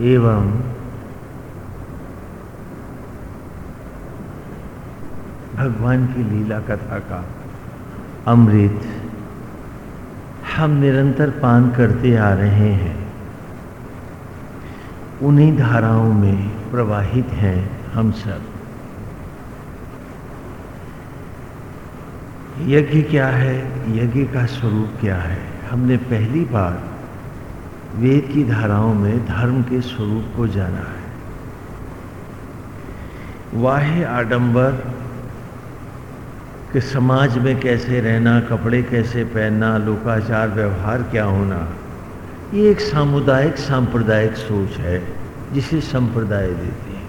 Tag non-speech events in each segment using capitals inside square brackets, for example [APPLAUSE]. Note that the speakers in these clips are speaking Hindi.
एवं भगवान की लीला कथा का अमृत हम निरंतर पान करते आ रहे हैं। उन्हीं धाराओं में प्रवाहित हैं हम सब। यज्ञ क्या है? यज्ञ का स्वरूप क्या है? हमने पहली बार वेद की धाराओं में धर्म के स्वरूप को जाना है। वाह्य आडंबर कि समाज में कैसे रहना, कपड़े कैसे पहनना, लोकाचार, व्यवहार क्या होना, ये एक सामुदायिक, सांप्रदायिक सोच है, जिसे संप्रदाय देते हैं।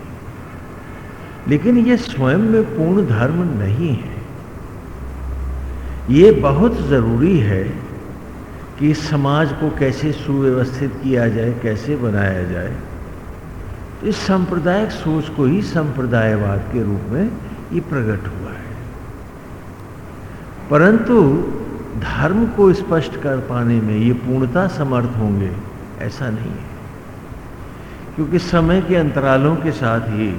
लेकिन ये स्वयं में पूर्ण धर्म नहीं है। ये बहुत ज़रूरी है कि समाज को कैसे सुव्यवस्थित किया जाए, कैसे बनाया जाए तो इस सांप्रदायिक सोच को ही संप्रदायवाद के रूप में ये प्रकट हुआ है। परंतु धर्म को स्पष्ट कर पाने में ये पूर्णता समर्थ होंगे, ऐसा नहीं है। क्योंकि समय के अंतरालों के साथ ही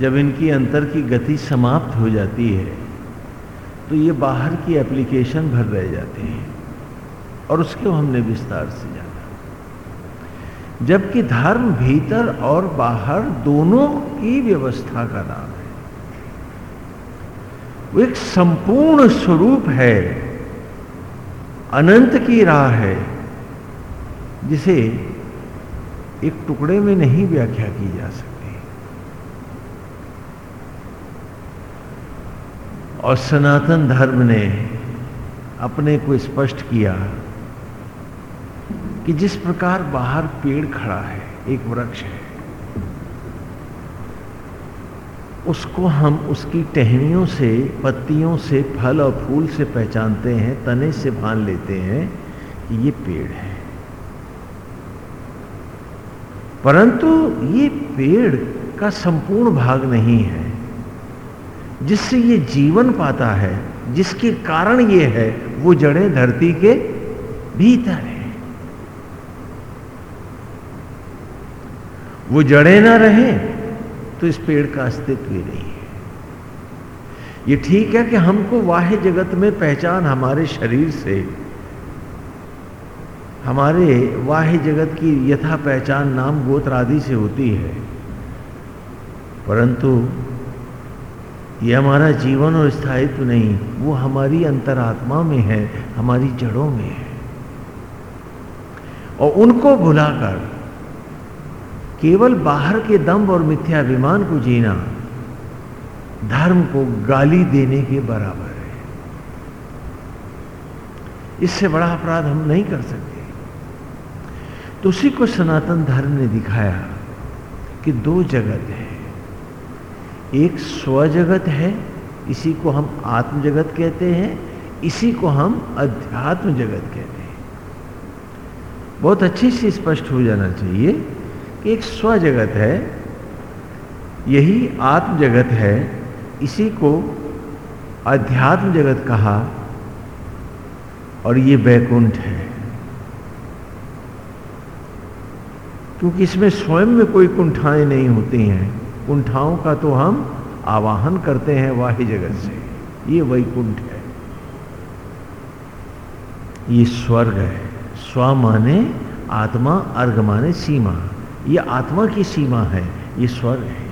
जब इनकी अंतर की गति समाप्त हो जाती है तो ये बाहर की एप्लीकेशन भर रह जाते हैं। और उसको हमने विस्तार से जाना। जबकि धर्म भीतर और बाहर दोनों की व्यवस्था का नाम है। वो एक संपूर्ण स्वरूप है, अनंत की राह है, जिसे एक टुकड़े में नहीं व्याख्या की जा सकती। और सनातन धर्म ने अपने को स्पष्ट किया कि जिस प्रकार बाहर पेड़ खड़ा है, एक वृक्ष है, उसको हम उसकी टहनियों से, पत्तियों से, फल और फूल से पहचानते हैं, तने से भान लेते हैं कि ये पेड़ है। परंतु ये पेड़ का संपूर्ण भाग नहीं है, जिससे ये जीवन पाता है, जिसके कारण ये है, वो जड़ें धरती के भीतर है वो जड़े ना रहे तो इस पेड़ का अस्तित्व ही नहीं है। ये ठीक है कि हमको वाह्य जगत में पहचान हमारे शरीर से, हमारे वाह्य जगत की यथा पहचान नाम गोत्र आदि से होती है। परंतु ये हमारा जीवन और स्थायित्व नहीं, वो हमारी अंतरात्मा में है, हमारी जड़ों में है। और उनको भुलाकर केवल बाहर के दम्भ और मिथ्याभिमान को जीना धर्म को गाली देने के बराबर है। इससे बड़ा अपराध हम नहीं कर सकते। तो उसी को सनातन धर्म ने दिखाया कि दो जगत है। एक स्व जगत है, इसी को हम आत्म जगत कहते हैं, इसी को हम अध्यात्म जगत कहते हैं। बहुत अच्छे से स्पष्ट हो जाना चाहिए कि एक स्व जगत है, यही आत्म जगत है, इसी को अध्यात्म जगत कहा, और ये वैकुंठ है। क्योंकि इसमें स्वयं में कोई कुंठाएँ नहीं होती हैं। कुंठाओं का तो हम आवाहन करते हैं वाही जगत से। ये वैकुंठ है। ये स्वर्ग है। स्व माने आत्मा, अर्घ माने सीमा। ये आत्मा की सीमा है, ये स्वर्ग है।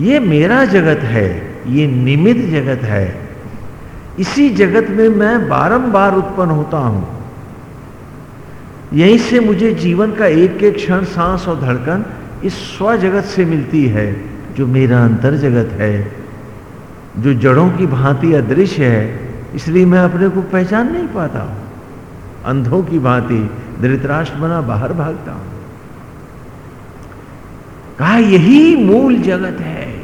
ये मेरा जगत है, ये निमित जगत है। इसी जगत में मैं बारंबार उत्पन्न होता हूँ। यहीं से मुझे जीवन का एक एक क्षण, सांस और धड़कन इस स्व जगत से मिलती है, जो मेरा अंतर जगत है, जो जड़ों की भांति अदृश्य है। इसलिए मैं अपने को पहचान नहीं पाता हूँ। अंधों की भांति धृतराष्ट्र बना, बाहर भागता हूँ। कहा, यही मूल जगत है।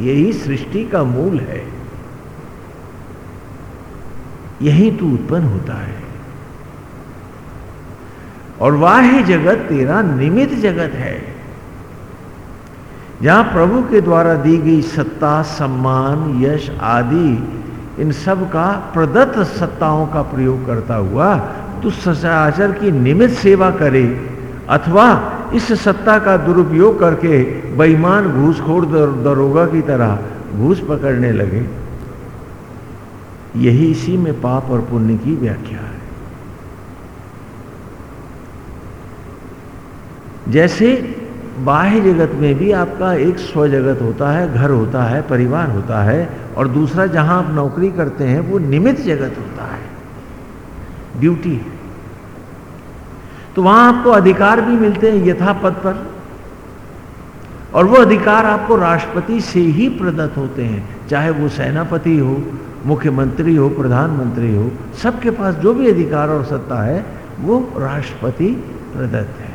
यही सृष्टि का मूल है। यही तू उत्पन्न होता है। और वाह जगत तेरा निमित जगत है। जहाँ प्रभु के द्वारा दी गई सत्ता, सम्मान, यश आदि, इन सब का प्रदत्त सत्ताओं का प्रयोग करता हुआ तू सचाचर की निमित्त सेवा करे, अथवा इस सत्ता का दुरुपयोग करके बेईमान घूसखोर दरोगा की तरह घूस पकड़ने लगे। यही इसी में पाप और पुण्य की व्याख्या है। जैसे बाह्य जगत में भी आपका एक स्व जगत होता है, घर होता है, परिवार होता है, और दूसरा जहाँ आप नौकरी करते हैं, वो निमित्त जगत होता है। ड्यूटी है। तो वहाँ आपको अधिकार भी मिलते हैं यथा पद पर। और वो अधिकार आपको राष्ट्रपति से ही प्रदत्त होते हैं, चाहे वो सेनापति हो, मुख्यमंत्री हो, प्रधानमंत्री हो, सबके पास जो भी अधिकार और सत्ता है, वो राष्ट्रपति प्रदत्त है।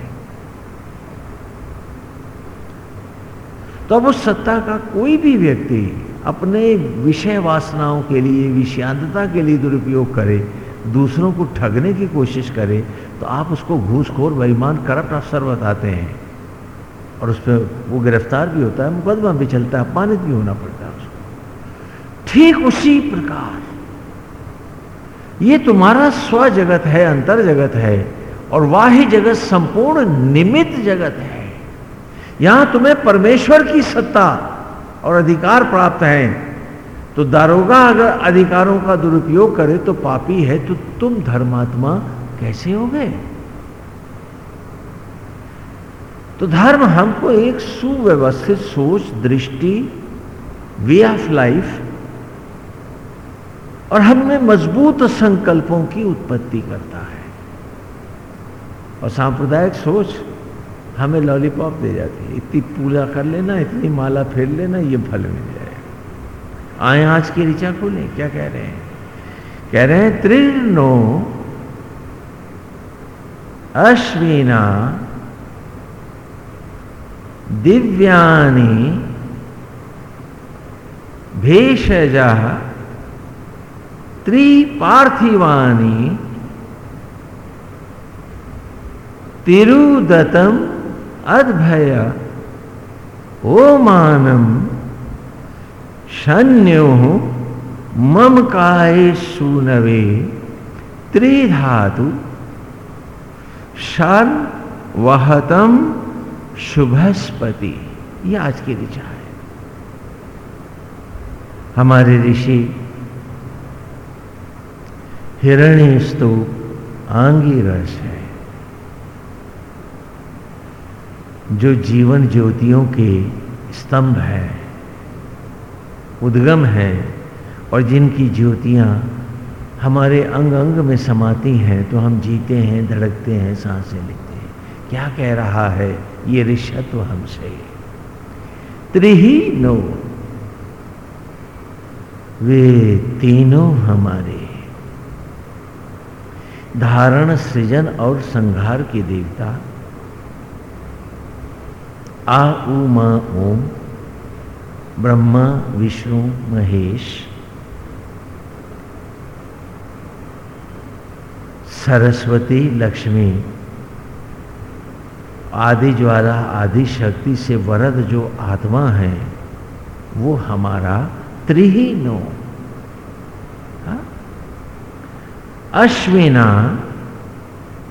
तो अब उस सत्ता का कोई भी व्यक्ति अपने विषय वासनाओं के लिए, विषयांतता के लिए दुरुपयोग करे दूसरों को ठगने की कोशिश करे तो आप उसको घूसखोर, बेईमान, करप्ट अफसर बताते हैं। और उस पर वो गिरफ़्तार भी होता है, मुकदमा भी चलता है, अपमानित भी होना पड़ता है उसको। ठीक उसी प्रकार। ये तुम्हारा स्व जगत है, अंतर जगत है, और वाह्य जगत संपूर्ण निमित्त जगत है। यहाँ तुम्हें परमेश्वर की सत्ता और अधिकार प्राप्त है। तो दारोगा अगर अधिकारों का दुरुपयोग करे तो पापी है तो तुम धर्मात्मा कैसे हो गए तो धर्म हमको एक सुव्यवस्थित सोच, दृष्टि वे ऑफ़ लाइफ और हमें मज़बूत संकल्पों की उत्पत्ति करता है। और सांप्रदायिक सोच हमें लॉलीपॉप दे जाती है। इतनी पूजा कर लेना, इतनी माला फेर लेना, ये फल मिल आए आज की ऋचा खोलें, क्या कह रहे हैं? कह रहे हैं त्रिनो अश्विना दिव्यानि भेषज त्रिपार्थिवानी तिरुदतम अद्भय ओमानम शन्यो मम काय सुनवे त्रिधातु शन वहतम शुभस्पति। ये आज की ऋचा है। हमारे ऋषि हिरण्य स्तूप आंगी रस है। जो जीवन ज्योतियों के स्तंभ है। उद्गम है और जिनकी ज्योतियाँ हमारे अंग अंग में समाती हैं तो हम जीते हैं, धड़कते हैं, साँसें लेते हैं। क्या कह रहा है? ये ऋषत्व हमसे। त्रिही नो। वे तीनों हमारे। धारण, सृजन और संहार के देवता। आ, उ, मा, ओम। ब्रह्मा, विष्णु, महेश, सरस्वती, लक्ष्मी, आदि ज्वाला, आदि शक्ति से वरद जो आत्मा है, वो हमारा त्रिहीनो? अश्विना,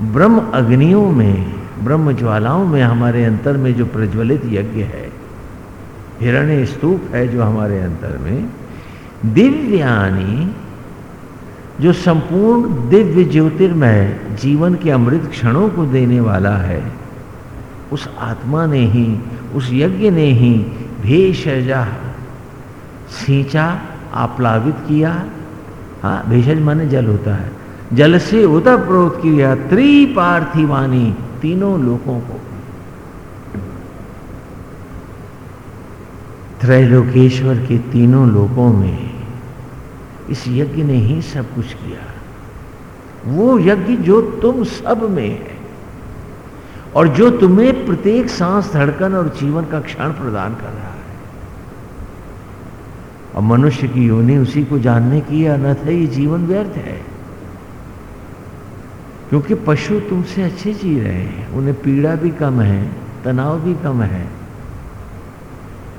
ब्रह्म अग्नियों में, ब्रह्म ज्वालाओं में हमारे अंतर में जो प्रज्वलित यज्ञ है हिरण्य स्तूप है जो हमारे अंतर में। दिव्यानी, जो संपूर्ण दिव्य ज्योतिर्मय जीवन के अमृत क्षणों को देने वाला है, उस आत्मा ने ही, उस यज्ञ ने ही भेषजा सींचा, आप्लावित किया। हाँ भेषज माने जल होता है। जल से उतर प्रोत किया त्रिपार्थिवानी तीनों लोगों को त्रैलोकेश्वर के तीनों लोगों में इस यज्ञ ने ही सब कुछ किया। वो यज्ञ जो तुम सब में है और जो तुम्हें प्रत्येक सांस, धड़कन और जीवन का क्षण प्रदान कर रहा है। और मनुष्य की योनि उसी को जानने की अनथ है, ये जीवन व्यर्थ है। क्योंकि पशु तुमसे अच्छे जी रहे हैं, उन्हें पीड़ा भी कम है, तनाव भी कम है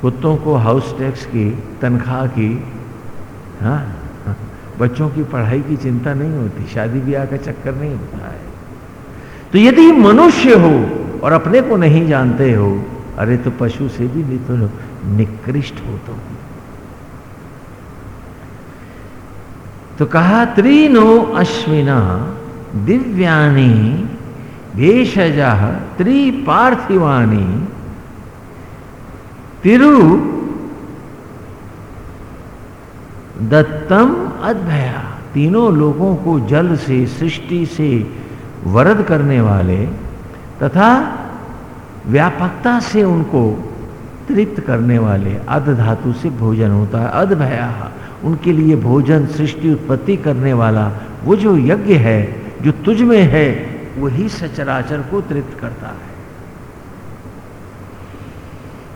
कुत्तों को हाउस टैक्स की तनख्वाह की हाँ बच्चों की पढ़ाई की चिंता नहीं होती, शादी ब्याह का चक्कर नहीं होता है तो यदि मनुष्य हो और अपने को नहीं जानते हो, अरे तो पशु से भी नहीं तो निकृष्ट हो तो। तो कहा त्रीनो अश्विना दिव्यानी भेषज त्रिपार्थिवाणी तिरु दत्तम अद्भया तीनों लोगों को जल से, सृष्टि से वरद करने वाले तथा व्यापकता से उनको तृप्त करने वाले अध धातु से भोजन होता है। अद्भया उनके लिए भोजन, सृष्टि उत्पत्ति करने वाला वो जो यज्ञ है, जो तुझ में है, वही सचराचर को तृप्त करता है।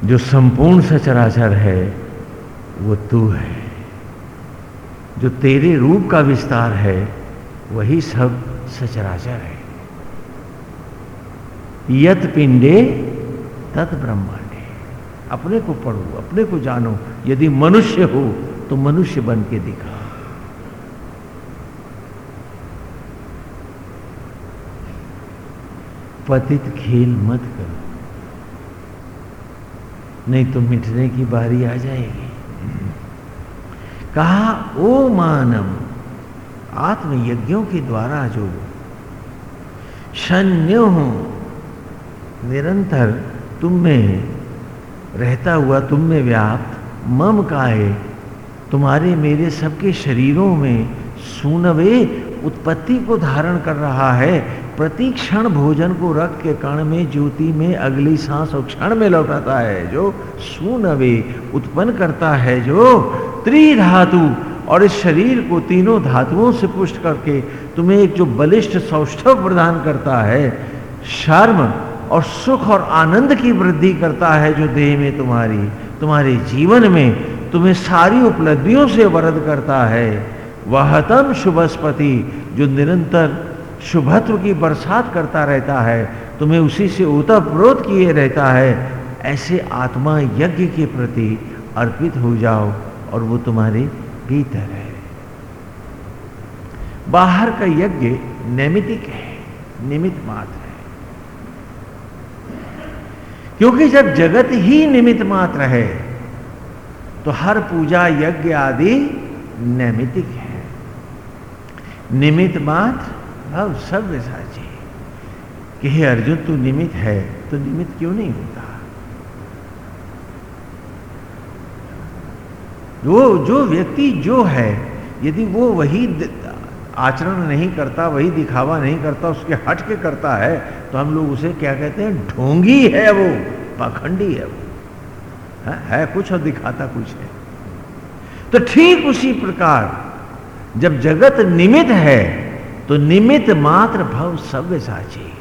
जो संपूर्ण सचराचर है, वो तू है। जो तेरे रूप का विस्तार है, वही सब सचराचर है। यत पिंडे, तत् ब्रह्मांडे। अपने को पढ़ो, अपने को जानो, यदि मनुष्य हो तो मनुष्य बन के दिखा। पतित खेल मत करो नहीं तो मिटने की बारी आ जाएगी। कहा, ओ मानम आत्मयज्ञों के द्वारा जो शन्य हो, निरंतर तुम में रहता हुआ तुम में व्याप्त, मम काए तुम्हारे मेरे सबके शरीरों में सुनवे उत्पत्ति को धारण कर रहा है प्रति क्षण भोजन को रख के कण में, ज्योति में, अगली सांस और क्षण में लौटाता है, जो सुनवे उत्पन्न करता है, जो त्रिधातु और इस शरीर को तीनों धातुओं से पुष्ट करके तुम्हें एक जो बलिष्ठ सौष्ठव प्रदान करता है, शर्म और सुख और आनंद की वृद्धि करता है, जो देह में तुम्हारी, तुम्हारे जीवन में तुम्हें सारी उपलब्धियों से वरद करता है। वहतम शुभस्पति, जो निरंतर शुभत्व की बरसात करता रहता है, तुम्हें उसी से उतप्रोत किए रहता है। ऐसे आत्मा यज्ञ के प्रति अर्पित हो जाओ और वो तुम्हारे भीतर है। बाहर का यज्ञ नैमितिक है निमित मात्र है। क्योंकि जब जगत ही निमित मात्र है तो हर पूजा, यज्ञ आदि नैमितिक है। निमित मात्र भव सब साची कि हे अर्जुन तू निमित है तो निमित क्यों नहीं होता? वो जो व्यक्ति जो है यदि वो वही आचरण नहीं करता वही दिखावा नहीं करता उसके हट के करता है तो हम लोग उसे क्या कहते हैं? ढोंगी है वो पाखंडी है वो। है, है कुछ और दिखाता कुछ है। तो ठीक उसी प्रकार जब जगत निमित है तो निमित मात्र भव सव्य साची।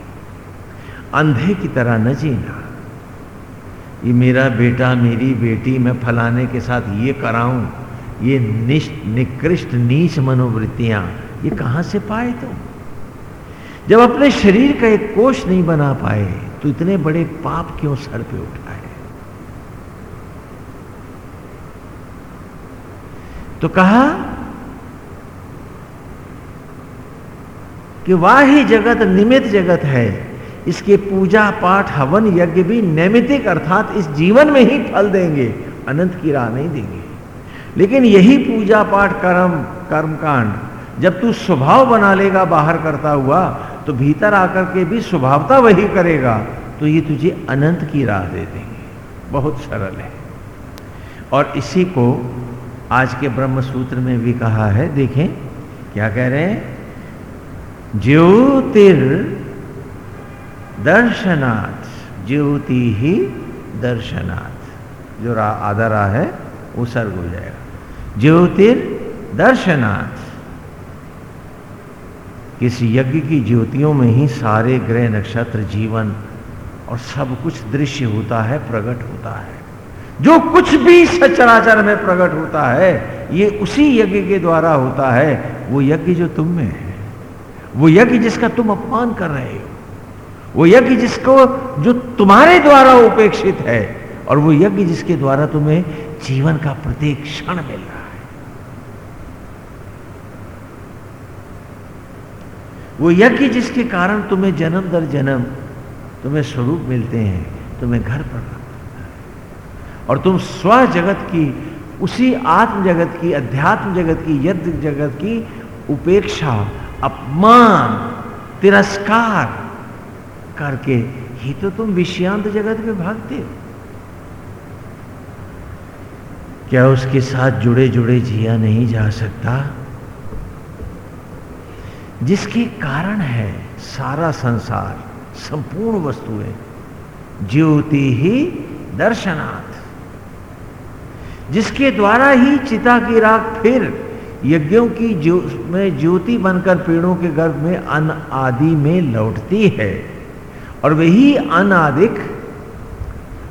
अंधे की तरह न जीना। ये मेरा बेटा, मेरी बेटी, मैं फलाने के साथ ये कराऊं, ये निकृष्ट, नीच मनोवृत्तियाँ, ये कहाँ से पाए तुम? जब अपने शरीर का एक कोष नहीं बना पाए तो इतने बड़े पाप क्यों सर पे उठाए? तो कहा कि वाह जगत निमित जगत है। इसके पूजा पाठ हवन यज्ञ भी नैमितिक अर्थात इस जीवन में ही फल देंगे, अनंत की राह नहीं देंगे। लेकिन यही पूजा पाठ कर्म, कर्मकांड, जब तू स्वभाव बना लेगा बाहर करता हुआ तो भीतर आकर के भी स्वभावता वही करेगा तो ये तुझे अनंत की राह दे देंगे। बहुत सरल है। और इसी को आज के ब्रह्म सूत्र में भी कहा है, देखें, क्या कह रहे हैं? ज्योतिर दर्शनाथ ज्योति ही दर्शनाथ जो रा, आधा है वो सर्ग हो जाएगा। ज्योतिर दर्शनाथ किस यज्ञ की ज्योतियों में ही सारे ग्रह नक्षत्र जीवन और सब कुछ दृश्य होता है प्रकट होता है। जो कुछ भी सचराचर में प्रकट होता है ये उसी यज्ञ के द्वारा होता है। वो यज्ञ जो तुम में है। वो यज्ञ जिसका तुम अपमान कर रहे हो, वो यज्ञ जिसको, जो तुम्हारे द्वारा उपेक्षित है, और वो यज्ञ जिसके द्वारा तुम्हें जीवन का प्रत्येक क्षण मिल रहा है। वो यज्ञ जिसके कारण तुम्हें जन्म दर जन्म तुम्हें स्वरूप मिलते हैं, तुम्हें घर पर और तुम स्व जगत की, उसी आत्म जगत की, अध्यात्म जगत की, यज्ञ जगत की उपेक्षा अपमान, तिरस्कार करके ही तो तुम विषयांत जगत में भागते हो। क्या उसके साथ जुड़े जुड़े जिया नहीं जा सकता? जिसके कारण है सारा संसार संपूर्ण वस्तुएँ ज्योति ही दर्शनाथ जिसके द्वारा ही चिता की राख फिर यज्ञों की ज्यो, में ज्योति बनकर पेड़ों के गर्भ में अन आदि में लौटती है। और वही अनादिक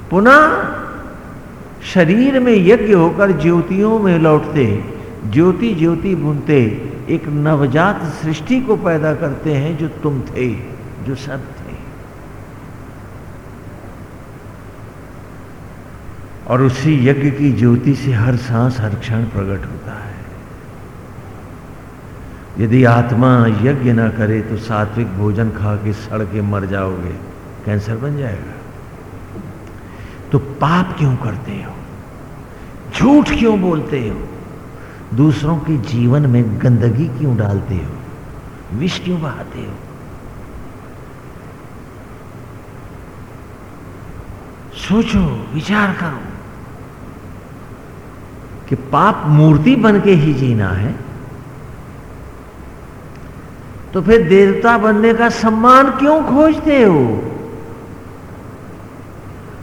पुनः शरीर में यज्ञ होकर ज्योतियों में लौटते, ज्योति ज्योति बुनते, एक नवजात सृष्टि को पैदा करते हैं जो तुम थे, जो सब थे। और उसी यज्ञ की ज्योति से हर सांस, हर क्षण प्रकट होता है। यदि आत्मा यज्ञ ना करे तो सात्विक भोजन खा के सड़ के मर जाओगे। कैंसर बन जाएगा। तो पाप क्यों करते हो? झूठ क्यों बोलते हो? दूसरों के जीवन में गंदगी क्यों डालते हो? विष क्यों बहाते हो? सोचो, विचार करो कि पाप मूर्ति बन के ही जीना है। तो फिर देवता बनने का सम्मान क्यों खोजते हो?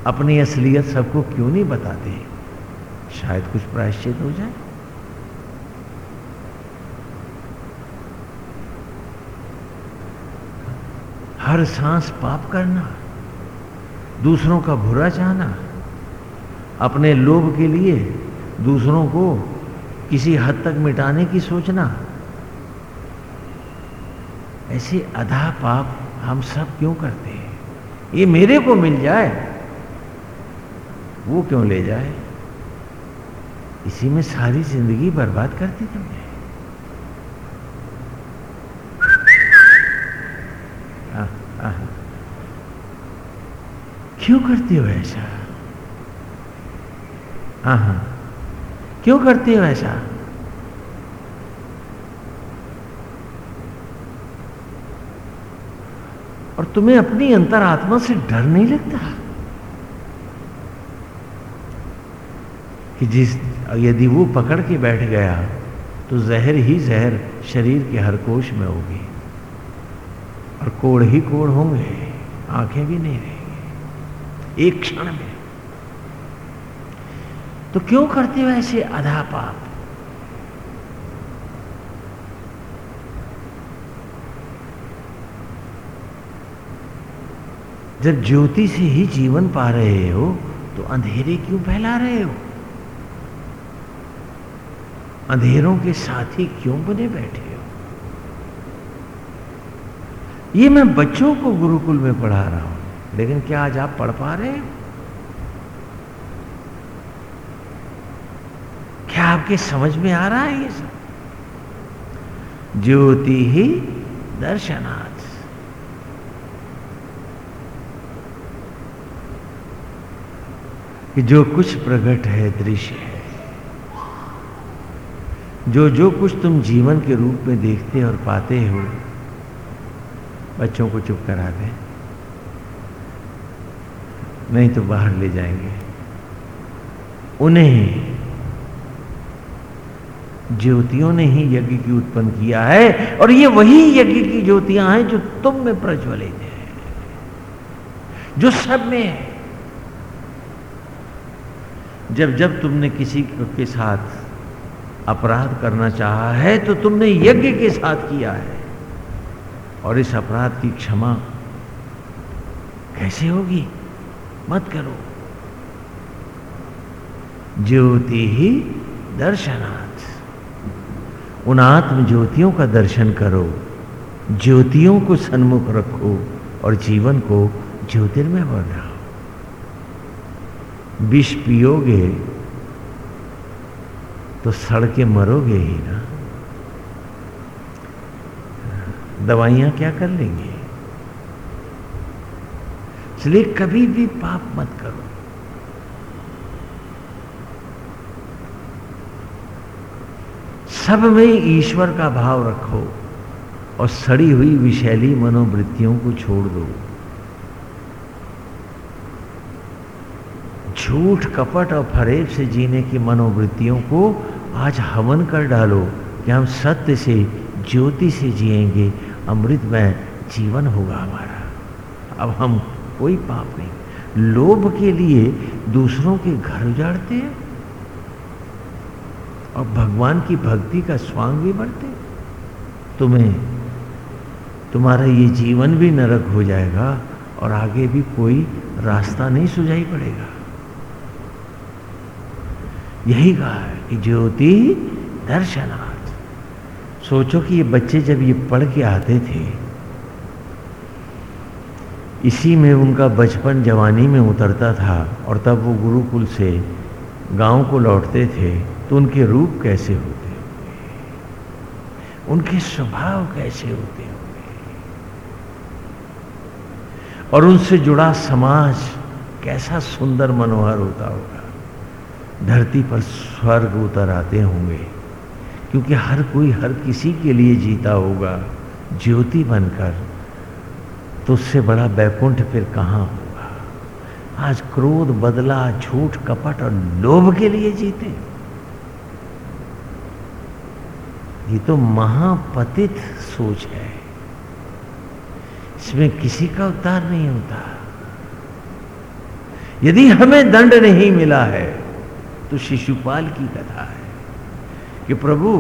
अपनी असलियत सबको क्यों नहीं बताते? शायद कुछ प्रायश्चित हो जाए। हर सांस पाप करना, दूसरों का बुरा चाहना, अपने लोभ के लिए दूसरों को किसी हद तक मिटाने की सोचना ऐसे अधा पाप हम सब क्यों करते हैं? ये मेरे को मिल जाए, वो क्यों ले जाए? इसी में सारी ज़िंदगी बर्बाद कर दी तुमने। क्यों करते हो ऐसा? हाँ हाँ। क्यों करते हो ऐसा? और तुम्हें अपनी अंतरात्मा से डर नहीं लगता? कि जिस, यदि वो पकड़ के बैठ गया तो जहर ही जहर शरीर के हर कोश में होगी। और कोड़ ही कोड़ होंगे, आँखें भी नहीं रहेंगी। एक क्षण में। तो क्यों करते हो ऐसे अधा पाप? जब ज्योति से ही जीवन पा रहे हो तो अंधेरे क्यों फैला रहे हो? अंधेरों के साथी क्यों बने बैठे हो? ये मैं बच्चों को गुरुकुल में पढ़ा रहा हूँ, लेकिन क्या आज आप पढ़ पा रहे हो? क्या आपके समझ में आ रहा है ये सब? ज्योति ही दर्शनाथ कि जो कुछ प्रकट है, दृश्य है। जो जो कुछ तुम जीवन के रूप में देखते और पाते हो, बच्चों को चुप करा दें। नहीं तो बाहर ले जाएँगे। उन्हें, ज्योतियों ने ही यज्ञ की उत्पन्न किया है और ये वही यज्ञ की ज्योतियाँ हैं जो तुम में प्रज्वलित है, जो सब में है। जब जब तुमने किसी के साथ अपराध करना चाहा है तो तुमने यज्ञ के साथ किया है। और इस अपराध की क्षमा कैसे होगी? मत करो। ज्योति ही दर्शनाथ उन आत्म ज्योतियों का दर्शन करो। ज्योतियों को सन्मुख रखो और जीवन को ज्योतिर्मय बनाओ विष पियोगे तो सड़ के मरोगे ही ना। दवाइयाँ क्या कर लेंगे? इसलिए कभी भी पाप मत करो। सब में ईश्वर का भाव रखो और सड़ी हुई विशैली मनोवृत्तियों को छोड़ दो। झूठ, कपट और फरेब से जीने की मनोवृत्तियों को आज हवन कर डालो कि हम सत्य से, ज्योति से जिएँगे। अमृतमय जीवन होगा हमारा। अब हम कोई पाप नहीं। लोभ के लिए दूसरों के घर उजाड़ते हैं और भगवान की भक्ति का स्वांग भी बढ़ते तुम्हें, तुम्हारा ये जीवन भी नरक हो जाएगा और आगे भी कोई रास्ता नहीं सुझाई पड़ेगा। यही कहा है कि ज्योति दर्शनार्थ। सोचो कि ये बच्चे जब ये पढ़ के आते थे, इसी में उनका बचपन जवानी में उतरता था और तब वो गुरुकुल से गाँव को लौटते थे तो उनके रूप कैसे होते होंगे? उनके स्वभाव कैसे होते होंगे? और उनसे जुड़ा समाज कैसा सुंदर मनोहर होता होगा? धरती पर स्वर्ग उतर आते होंगे, क्योंकि हर कोई हर किसी के लिए जीता होगा, ज्योति बनकर। तो उससे बड़ा बैकुंठ फिर कहाँ होगा? आज क्रोध, बदला, झूठ, कपट और लोभ के लिए जीते। ये तो महापतित सोच है। इसमें किसी का उद्धार नहीं होता। यदि हमें दंड नहीं मिला है तो शिशुपाल की कथा है कि प्रभु,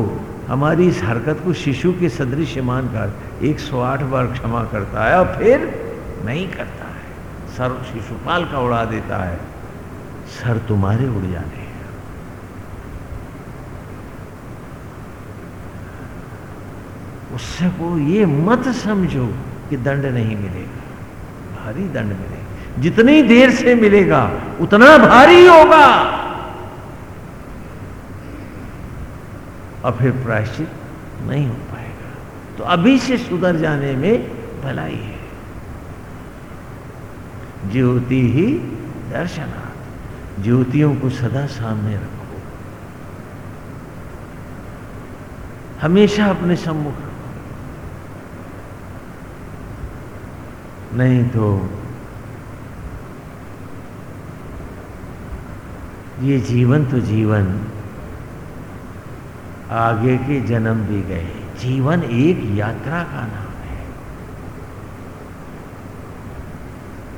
हमारी इस हरकत को शिशु के सदृश मानकर 108 बार क्षमा करता है और फिर नहीं करता है। सर शिशुपाल का उड़ा देता है। सर तुम्हारे उड़ जाने उससे को ये मत समझो कि दंड नहीं मिलेगा, भारी दंड मिलेगा। जितनी देर से मिलेगा, उतना भारी होगा। और फिर प्रायश्चित नहीं हो पाएगा। तो अभी से सुधर जाने में भलाई है। ज्योति ही दर्शनार्थ। ज्योतियों को सदा सामने रखो। हमेशा अपने सम्मुख रखो। नहीं तो ये जीवन तो जीवन आगे के जन्म भी गए। जीवन एक यात्रा का नाम है।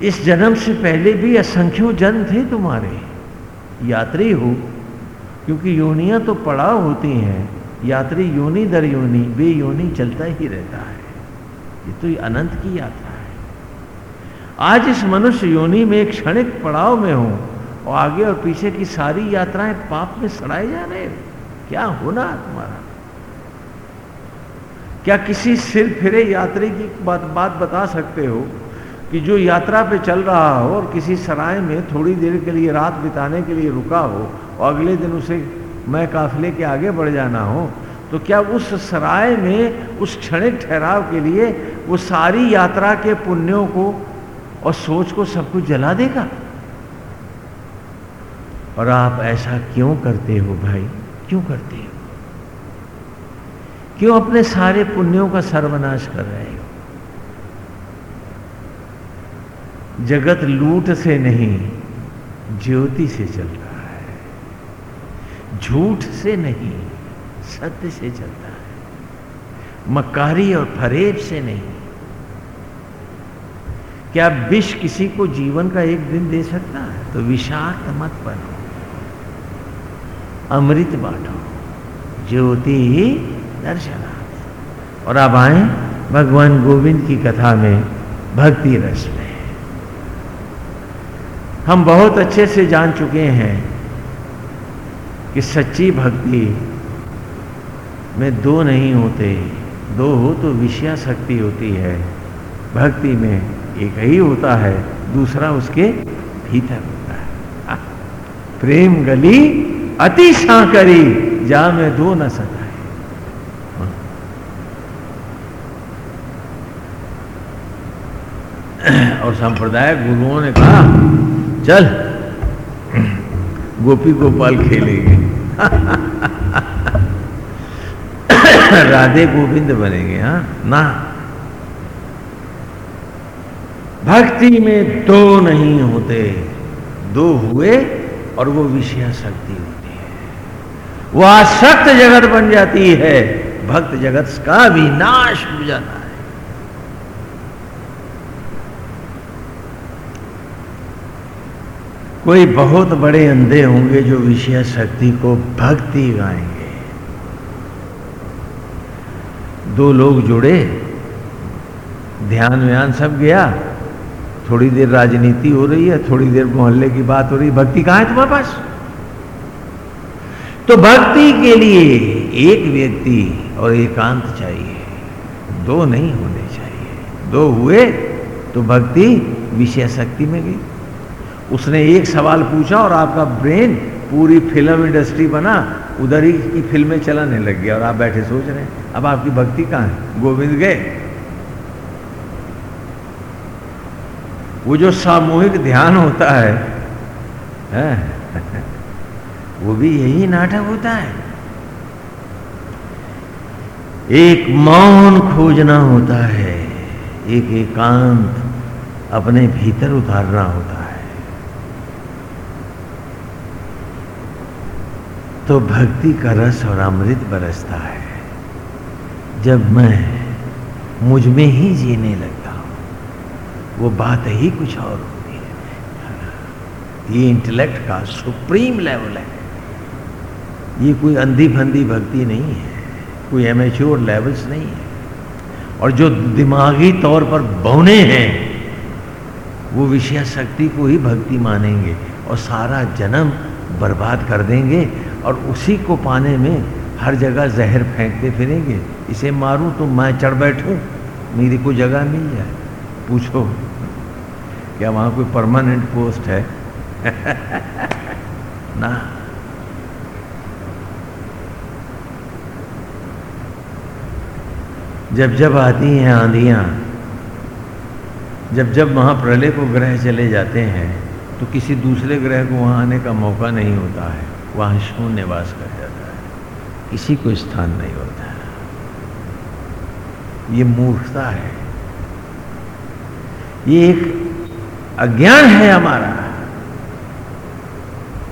इस जन्म से पहले भी असंख्यों जन्म थे तुम्हारे। यात्री हो, क्योंकि योनियाँ तो पड़ाव होती हैं। यात्री योनि दर योनि, बे योनि चलता ही रहता है। ये तो अनंत की यात्रा है। आज इस मनुष्य योनि में एक क्षणिक पड़ाव में हो और आगे और पीछे की सारी यात्राएँ पाप में सड़ाए जा रहे हैं। क्या होना तुम्हारा? क्या किसी सिर फिरे यात्री की बात बात बता सकते हो कि जो यात्रा पे चल रहा हो और किसी सराय में थोड़ी देर के लिए, रात बिताने के लिए रुका हो और अगले दिन उसे मैं काफिले के आगे बढ़ जाना हो तो क्या उस सराय में, उस क्षणिक ठहराव के लिए वो सारी यात्रा के पुण्यों को और सोच को सब कुछ जला देगा? और आप ऐसा क्यों करते हो भाई? क्यों करते हो? क्यों अपने सारे पुण्यों का सर्वनाश कर रहे हो? जगत लूट से नहीं, ज्योति से चल रहा है। झूठ से नहीं, सत्य से चलता है। मकारी और फरेब से नहीं। क्या विष किसी को जीवन का एक दिन दे सकता है? तो विषाक्त मत बनो। अमृत बांटो। ज्योति दर्शना। और अब आए भगवान गोविंद की कथा में भक्ति रस में। हम बहुत अच्छे से जान चुके हैं कि सच्ची भक्ति में दो नहीं होते, दो हो तो विषया शक्ति होती है। भक्ति में एक ही होता है, दूसरा उसके भीतर होता है। [LAUGHS] प्रेम गली अति सांकरी जा में दो न सकाए और संप्रदाय गुरुओं ने कहा, चल, गोपी गोपाल खेलेंगे। [LAUGHS] राधे गोविंद बनेंगे, हा, ना। भक्ति में दो नहीं होते, दो हुए और वो विषया शक्ति होती है वो आसक्त जगत बन जाती है। भक्त जगत का विनाश हो जाता है। कोई बहुत बड़े अंधे होंगे जो विषय शक्ति को भक्ति गाएँगे। दो लोग जुड़े। ध्यान व्यान सब गया। थोड़ी देर राजनीति हो रही है, थोड़ी देर मोहल्ले की बात हो रही है भक्ति कहाँ है तुम्हारे पास? तो भक्ति के लिए एक व्यक्ति और एकांत चाहिए। दो नहीं होने चाहिए। दो हुए तो भक्ति विषय शक्ति में गई। उसने एक सवाल पूछा और आपका ब्रेन पूरी फ़िल्म इंडस्ट्री बना उधर ही की फ़िल्में चलाने लग गया और आप बैठे सोच रहे हैं अब आपकी भक्ति कहाँ है? गोविंद गए। वो जो सामूहिक ध्यान होता है, है? वो भी यही नाटक होता है। एक मौन खोजना होता है, एक एकांत अपने भीतर उतारना होता है। तो भक्ति का रस और अमृत बरसता है। जब मैं मुझमें ही जीने लगता हूँ, वो बात ही कुछ और होती है। ये इंटेलेक्ट का सुप्रीम लेवल है। ये कोई अंधी फंदी भक्ति नहीं है, कोई एमेच्योर लेवल्स नहीं है। और जो दिमागी तौर पर बौने हैं, वो विषय शक्ति को ही भक्ति मानेंगे और सारा जन्म बर्बाद कर देंगे और उसी को पाने में हर जगह जहर फेंकते फिरेंगे। इसे मारूं तो मैं चढ़ बैठूं, मेरी को जगह मिल जाए। पूछो, क्या वहाँ कोई परमानेंट पोस्ट है? [LAUGHS] ना। जब जब आती हैं आंधियाँ, जब जब वहाँ प्रलय को ग्रह चले जाते हैं तो किसी दूसरे ग्रह को वहाँ आने का मौका नहीं होता है। वहाँ शून्य वास कर जाता है। किसी को स्थान नहीं होता है। ये मूर्खता है। ये एक अज्ञान है हमारा।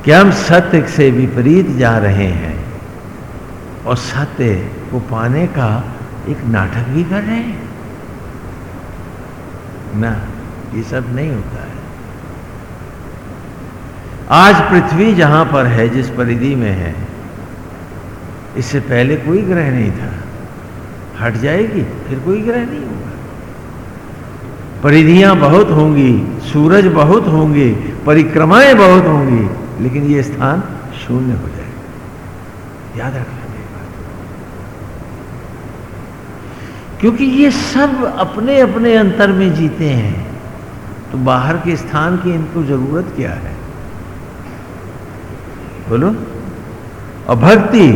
कि हम सत्य से विपरीत जा रहे हैं और सत्य को पाने का एक नाटक भी कर रहे हैं। ना, ये सब नहीं होता है। आज पृथ्वी जहाँ पर है, जिस परिधि में है, इससे पहले कोई ग्रह नहीं था। हट जाएगी, फिर कोई ग्रह नहीं होगा। परिधियाँ बहुत होंगी, सूरज बहुत होंगे परिक्रमाएँ बहुत होंगी, लेकिन ये स्थान शून्य हो जाएगा। याद रखना। क्योंकि ये सब अपने अपने अंतर में जीते हैं तो बाहर के स्थान की इनको ज़रूरत क्या है? बोलो। और भक्ति,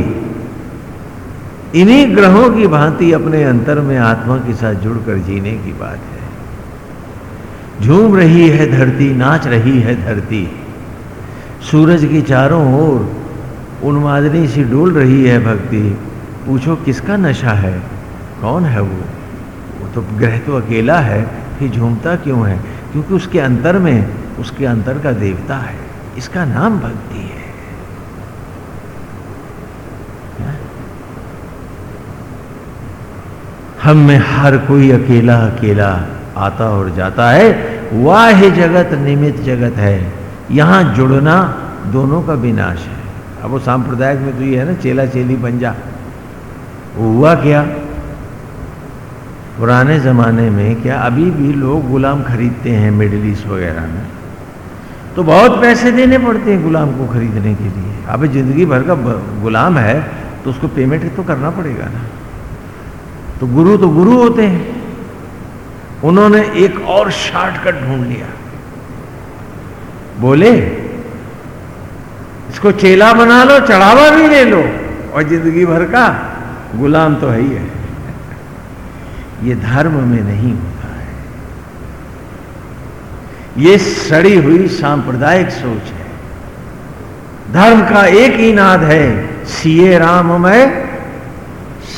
इन्हीं ग्रहों की भांति अपने अंतर में आत्मा के साथ जुड़कर जीने की बात है। झूम रही है धरती, नाच रही है धरती। सूरज की चारों ओर उन्मादनी सी डोल रही है भक्ति। पूछो किसका नशा है? कौन है वो? वो तो ग्रह तो अकेला है, फिर झूमता क्यों है? क्योंकि उसके अंतर में, उसके अंतर का देवता है। इसका नाम भक्ति है। हम में हर कोई अकेला अकेला आता और जाता है। वाह जगत, निमित जगत है। यहाँ जुड़ना दोनों का विनाश है। अब वो सांप्रदायिक में तो ये है ना चेला चेली बन जा। हुआ क्या? पुराने ज़माने में क्या अभी भी लोग गुलाम खरीदते हैं मिडिल ईस्ट वगैरह में? तो बहुत पैसे देने पड़ते हैं गुलाम को खरीदने के लिए। अब ज़िंदगी भर का गुलाम है तो उसको पेमेंट तो करना पड़ेगा ना। तो गुरु तो गुरु होते हैं। उन्होंने एक और शॉर्टकट ढूंढ लिया। बोले, इसको चेला बना लो, चढ़ावा भी ले लो। और ज़िंदगी भर का गुलाम तो है ही है। ये धर्म में नहीं होता है। ये सड़ी हुई सांप्रदायिक सोच है। धर्म का एक ही नाद है सीए राम मैं,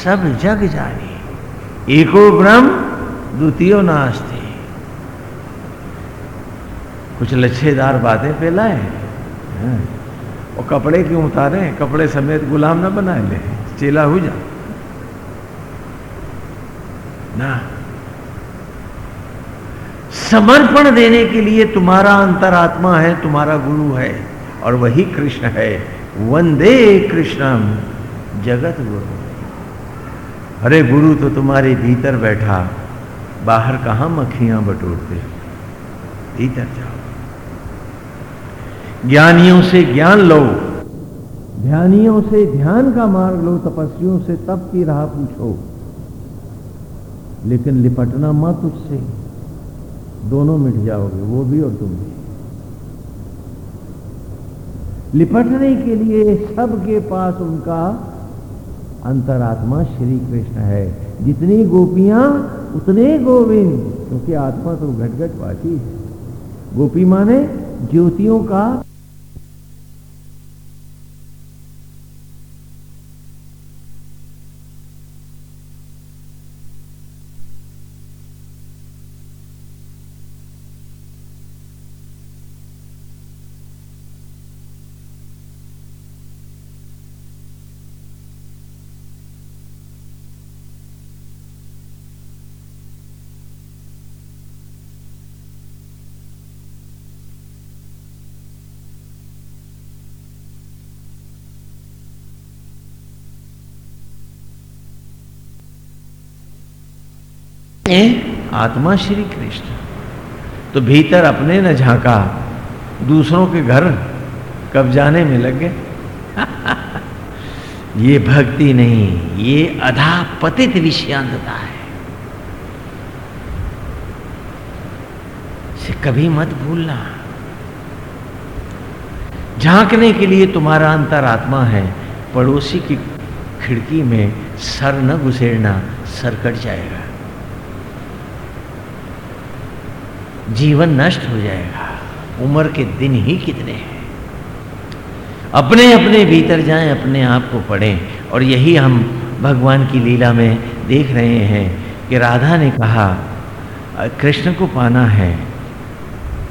सब जग जाने। एको ब्रह्म, द्वितीय नास्ते। कुछ लच्छेदार बातें फैलाए। हाँ। और कपड़े क्यों उतारे? कपड़े समेत गुलाम ना बनाए। ले चेला हो जा। ना समर्पण देने के लिए तुम्हारा अंतरात्मा है, तुम्हारा गुरु है, और वही कृष्ण है। वंदे कृष्णम, जगत गुरु। अरे गुरु तो तुम्हारे भीतर बैठा। बाहर कहाँ मक्खियाँ बटोरते? भीतर जाओ। ज्ञानियों से ज्ञान लो। ध्यानियों से ध्यान का मार्ग लो, तपस्वियों से तप की राह पूछो। लेकिन लिपटना मत उससे। दोनों मिट जाओगे, वो भी और तुम भी। लिपटने के लिए सबके पास उनका अंतरात्मा श्री कृष्ण है। जितनी गोपियाँ, उतने गोविंद, क्योंकि आत्मा तो घट घट पाती है। गोपी माने ज्योतियों का आत्मा श्री कृष्ण। तो भीतर अपने न झांका, दूसरों के घर कब जाने में लग गए। [LAUGHS] ये भक्ति नहीं, ये अधा पतित विषयांतता है। से कभी मत भूलना। झांकने के लिए तुम्हारा अंतरात्मा है, पड़ोसी की खिड़की में सर न घुसेड़ना, सर कट जाएगा। जीवन नष्ट हो जाएगा। उम्र के दिन ही कितने हैं? अपने अपने भीतर जाएँ, अपने आप को पढ़ें। और यही हम भगवान की लीला में देख रहे हैं कि राधा ने कहा, कृष्ण को पाना है,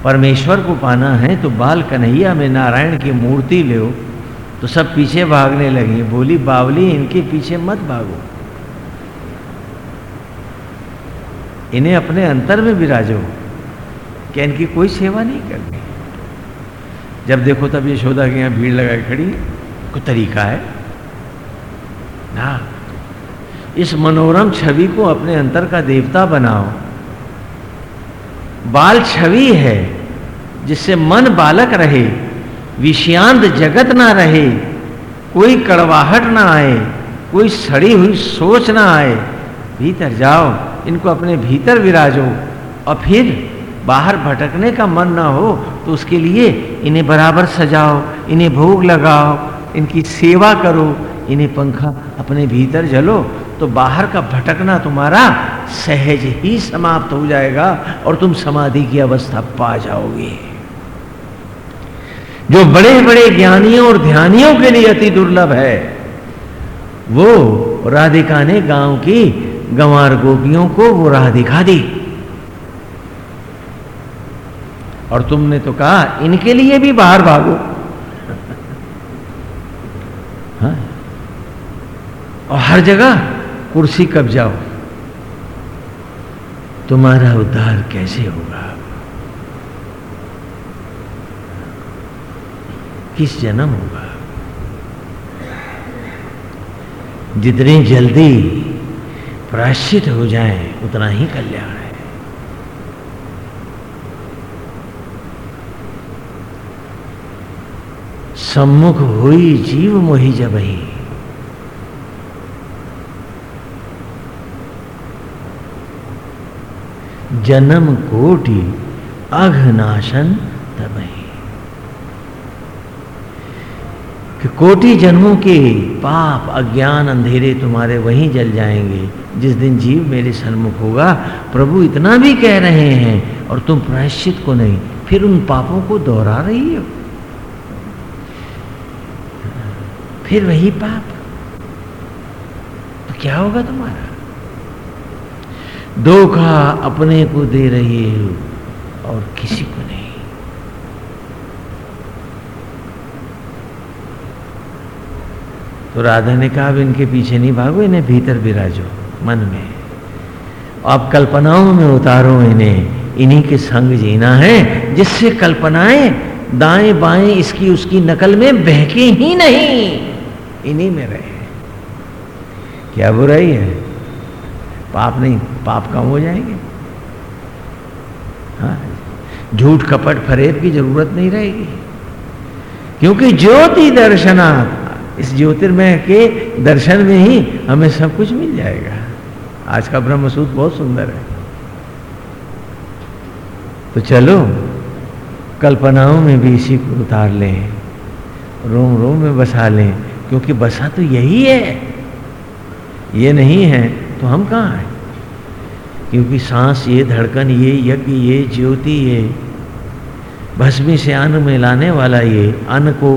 परमेश्वर को पाना है तो बाल कन्हैया में नारायण की मूर्ति ले तो सब पीछे भागने लगे। बोली, बावली, इनके पीछे मत भागो। इन्हें अपने अंतर में विराजो क्या इनकी कोई सेवा नहीं करनी जब देखो तब यशोदा के यहाँ भीड़ लगा खड़ी कोई तरीका है? ना। इस मनोरम छवि को अपने अंतर का देवता बनाओ। बाल छवि है, जिससे मन बालक रहे, विषयांत जगत ना रहे, कोई कड़वाहट ना आए, कोई सड़ी हुई सोच ना आए, भीतर जाओ, इनको अपने भीतर विराजो, और फिर बाहर भटकने का मन ना हो तो उसके लिए इन्हें बराबर सजाओ, इन्हें भोग लगाओ, इनकी सेवा करो, इन्हें पंखा अपने भीतर जलो तो बाहर का भटकना तुम्हारा सहज ही समाप्त हो जाएगा और तुम समाधि की अवस्था पा जाओगे। जो बड़े बड़े ज्ञानियों और ध्यानियों के लिए अति दुर्लभ है, वो राधिका ने गाँव की गंवार गोपियों को वो राह दिखा दी। और तुमने तो कहा, इनके लिए भी बाहर भागो। हाँ? और हर जगह कुर्सी कब जाओ? तुम्हारा उद्धार कैसे होगा? किस जन्म होगा? जितनी जल्दी प्राश्चित हो जाए, उतना ही कल्याण सम्मुख हुई जीव मोही जब ही। जन्म कोटि अघनाशन तब ही। कि कोटि जन्मों के पाप, अज्ञान अंधेरे तुम्हारे वहीं जल जाएँगे। जिस दिन जीव मेरे सन्मुख होगा, प्रभु इतना भी कह रहे हैं, और तुम प्रायश्चित को नहीं, फिर उन पापों को दोहरा रही हो। फिर वही पाप। तो क्या होगा तुम्हारा? धोखा अपने को दे रही हो और किसी को नहीं। तो राधा ने कहा इनके पीछे नहीं भागो, इन्हें भीतर विराजो मन में। आप कल्पनाओं में उतारो इन्हें। इन्हीं के संग जीना है, जिससे कल्पनाएँ दाएँ बाएँ इसकी उसकी नकल में बहके ही नहीं। इन्हीं में रहे क्या बुराई है? पाप नहीं, पाप कम हो जाएँगे। हाँ झूठ कपट फरेब की ज़रूरत नहीं रहेगी। क्योंकि ज्योति दर्शनाथ इस ज्योतिर्मय के दर्शन में ही हमें सब कुछ मिल जाएगा। आज का ब्रह्म सूत्र बहुत सुंदर है। तो चलो, कल्पनाओं में भी इसी को उतार लें रोम रोम में बसा लें। क्योंकि बसा तो यही है। ये नहीं है तो हम कहाँ हैं? क्योंकि सांस, ये धड़कन, ये यज्ञ, ये ज्योति, ये भस्मी से अन्न में लाने वाला ये, अन्न को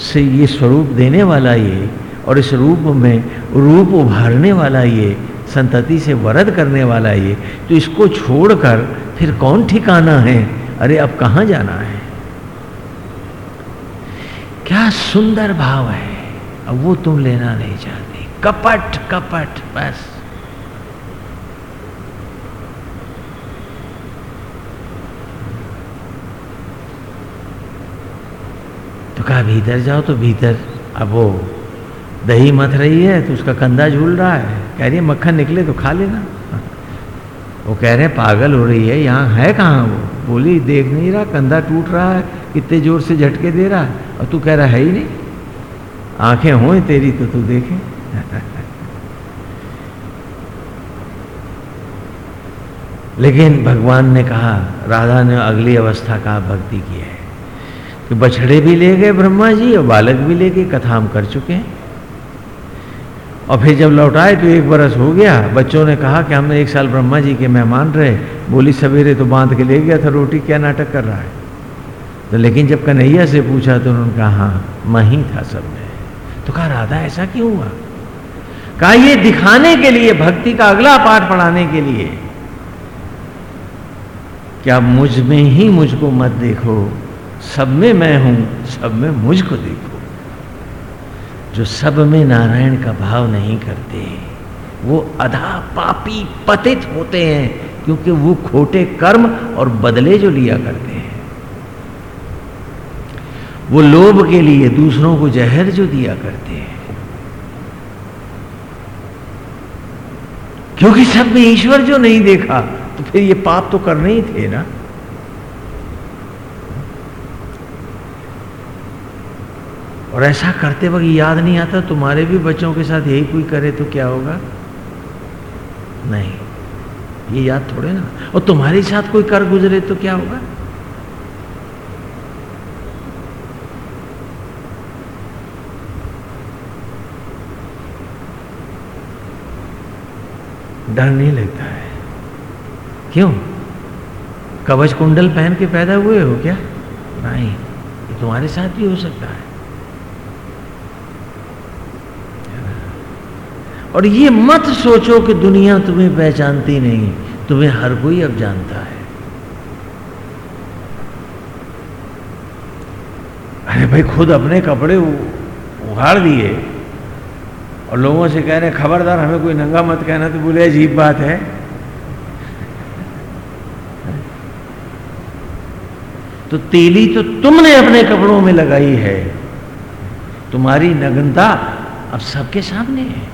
से ये स्वरूप देने वाला ये और इस रूप में रूप उभारने वाला ये, संतति से वरद करने वाला ये तो इसको छोड़कर फिर कौन ठिकाना है? अरे, अब कहाँ जाना है? क्या सुंदर भाव है। अब वो तुम लेना नहीं चाहती। कपट कपट, बस। तो कहा, भीतर जाओ तो भीतर। अब वो दही मथ रही है तो उसका कंधा झूल रहा है। कह रही है, मक्खन निकले तो खा लेना। वो कह रहे हैं, पागल हो रही है, यहाँ है कहाँ वो? बोली, देख नहीं रहा, कंधा टूट रहा है, कितने ज़ोर से झटके दे रहा है। और तू कह रहा है ही नहीं। आँखें हो, तेरी तो तू देखे। लेकिन भगवान ने कहा, राधा ने अगली अवस्था का भक्ति की है। कि बछड़े भी ले गए ब्रह्मा जी और बालक भी ले गए, कथा हम कर चुके हैं। और फिर जब लौटाए तो एक बरस हो गया, बच्चों ने कहा कि हमने एक साल ब्रह्मा जी के मेहमान रहे। बोली, सवेरे तो बाँध के ले गया था रोटी, क्या नाटक कर रहा है? तो लेकिन जब कन्हैया से पूछा तो उन्होंने कहा हाँ मही था सब में। तो कहा, राधा, ऐसा क्यों हुआ? कहा, ये दिखाने के लिए, भक्ति का अगला पाठ पढ़ाने के लिए। क्या मुझमें ही मुझको मत देखो? सब में मैं हूँ, सब में मुझको देखो। जो सब में नारायण का भाव नहीं करते, वो अधा पापी पतित होते हैं, क्योंकि वो खोटे कर्म और बदले जो लिया करते वो लोभ के लिए दूसरों को जहर जो दिया करते हैं। क्योंकि सब में ईश्वर जो नहीं देखा तो फिर ये पाप तो करने ही थे ना। और ऐसा करते वक्त याद नहीं आता, तुम्हारे भी बच्चों के साथ यही कोई करे तो क्या होगा? नहीं, ये याद थोड़े ना। और तुम्हारे साथ कोई कर गुजरे तो क्या होगा? डर नहीं लगता है। क्यों? कवच कुंडल पहन के पैदा हुए हो क्या? नहीं, ये तुम्हारे साथ भी हो सकता है। और ये मत सोचो कि दुनिया तुम्हें पहचानती नहीं, तुम्हें हर कोई अब जानता है। अरे भाई, खुद अपने कपड़े उखाड़ दिए। और लोगों से कह रहे खबरदार, हमें कोई नंगा मत कहना तो बोले, अजीब बात है। तो तेली तो तुमने अपने कपड़ों में लगाई है। तुम्हारी नग्नता अब सबके सामने है।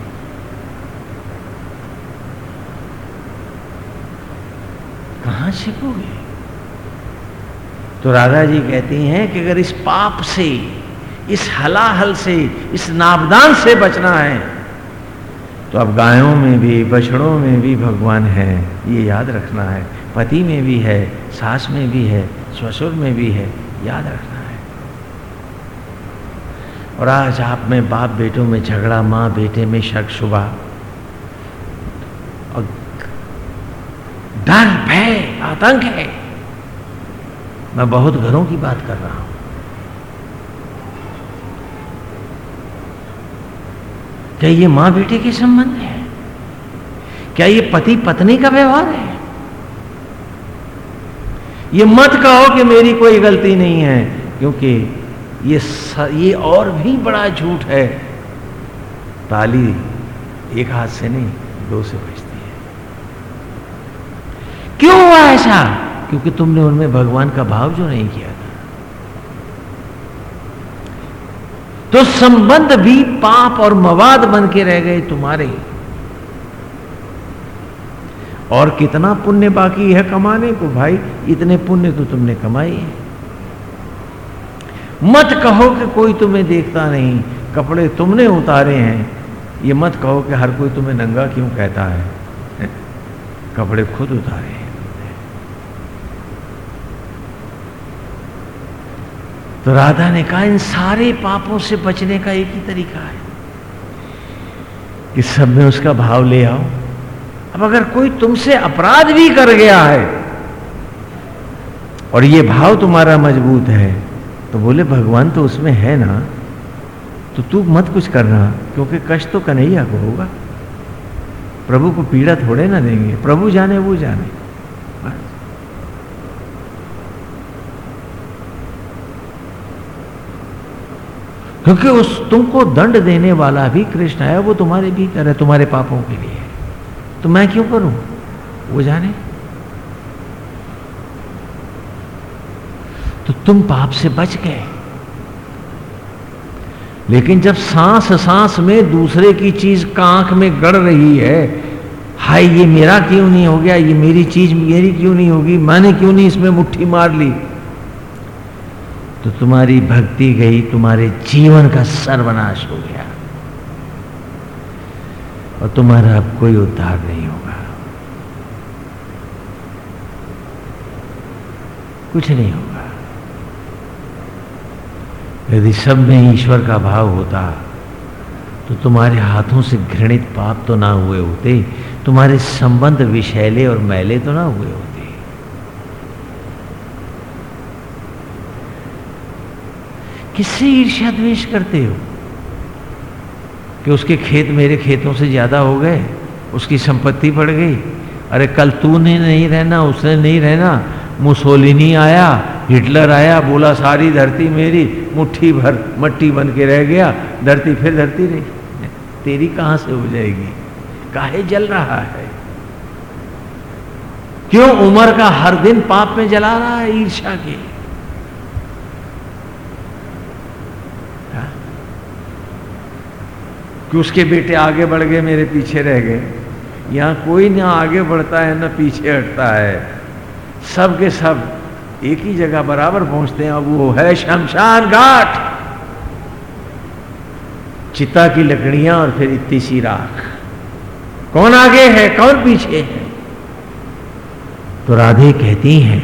कहाँ छिपोगे? तो राधा जी कहती हैं कि अगर इस पाप से इस हलाहल से, इस नाबदान से बचना है। तो अब गायों में भी, बछड़ों में भी भगवान है, ये याद रखना है। पति में भी है, सास में भी है, ससुर में भी है, याद रखना है। और आज आप में बाप बेटों में झगड़ा, माँ बेटे में शक शुभा और डर, भय, आतंक है। मैं बहुत घरों की बात कर रहा हूँ। क्या ये माँ बेटे के संबंध है? क्या ये पति पत्नी का व्यवहार है? ये मत कहो कि मेरी कोई गलती नहीं है क्योंकि ये स, ये और भी बड़ा झूठ है। ताली एक हाथ से नहीं दो से बजती है। क्यों हुआ ऐसा? क्योंकि तुमने उनमें भगवान का भाव जो नहीं किया था तो संबंध भी पाप और मवाद बन के रह गए तुम्हारे। और कितना पुण्य बाकी है कमाने को भाई? इतने पुण्य तो तुमने कमाए हैं। मत कहो कि कोई तुम्हें देखता नहीं, कपड़े तुमने उतारे हैं। ये मत कहो कि हर कोई तुम्हें नंगा क्यों कहता है? [LAUGHS] कपड़े खुद उतारे हैं तो राधा ने कहा, इन सारे पापों से बचने का एक ही तरीका है कि सब में उसका भाव ले आओ। अब अगर कोई तुमसे अपराध भी कर गया है और ये भाव तुम्हारा मज़बूत है तो बोले, भगवान तो उसमें है ना तो तू मत कुछ करना, क्योंकि कष्ट तो कन्हैया को होगा। प्रभु को पीड़ा थोड़े ना देंगे, प्रभु जाने, वो जाने। क्योंकि उस तुमको दंड देने वाला भी कृष्ण है, वो तुम्हारे भीतर है, तुम्हारे पापों के लिए। तो मैं क्यों करूँ? वो जाने। तो तुम पाप से बच गए। लेकिन जब सांस सांस में दूसरे की चीज़ का आँख में गड़ रही है, हाय, ये मेरा क्यों नहीं हो गया? ये मेरी चीज़ मेरी क्यों नहीं होगी? मैंने क्यों नहीं इसमें मुट्ठी मार ली? तो तुम्हारी भक्ति गई, तुम्हारे जीवन का सर्वनाश हो गया। और तुम्हारा अब कोई उद्धार नहीं होगा। कुछ नहीं होगा। यदि सब में ईश्वर का भाव होता तो तुम्हारे हाथों से घृणित पाप तो ना हुए होते, तुम्हारे संबंध विषैले और मैले तो ना हुए होते। किससे ईर्ष्या द्वेष करते हो? कि उसके खेत मेरे खेतों से ज़्यादा हो गए, उसकी संपत्ति बढ़ गई। अरे कल तूने नहीं रहना, उसने नहीं रहना। मुसोलिनी आया, हिटलर आया, बोला, सारी धरती मेरी, मुट्ठी भर मट्टी बन के रह गया, धरती फिर धरती रही तेरी कहाँ से हो जाएगी? काहे जल रहा है? क्यों? उम्र का हर दिन पाप में जला रहा है ईर्षा के। कि उसके बेटे आगे बढ़ गए, मेरे पीछे रह गए। यहाँ कोई ना आगे बढ़ता है, ना पीछे हटता है। सब के सब एक ही जगह बराबर पहुँचते हैं, अब वो है शमशान घाट। चिता की लकड़ियाँ और फिर इतनी सी राख। कौन आगे है, कौन पीछे है? तो राधे कहती हैं,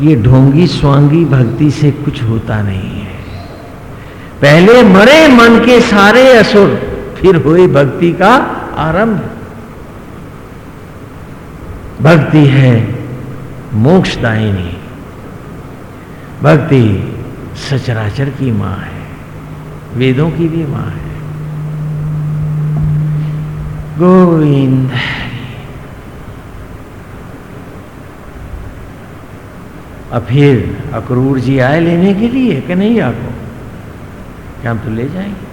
ये ढोंगी स्वांगी भक्ति से कुछ होता नहीं। पहले मरे मन के सारे असुर, फिर हुई भक्ति का आरंभ। भक्ति है मोक्षदायिनी। भक्ति सचराचर की माँ है, वेदों की भी माँ है। गोविंद अब फिर अक्रूर जी आए लेने के लिए कि क्या हम तो ले जाएँगे।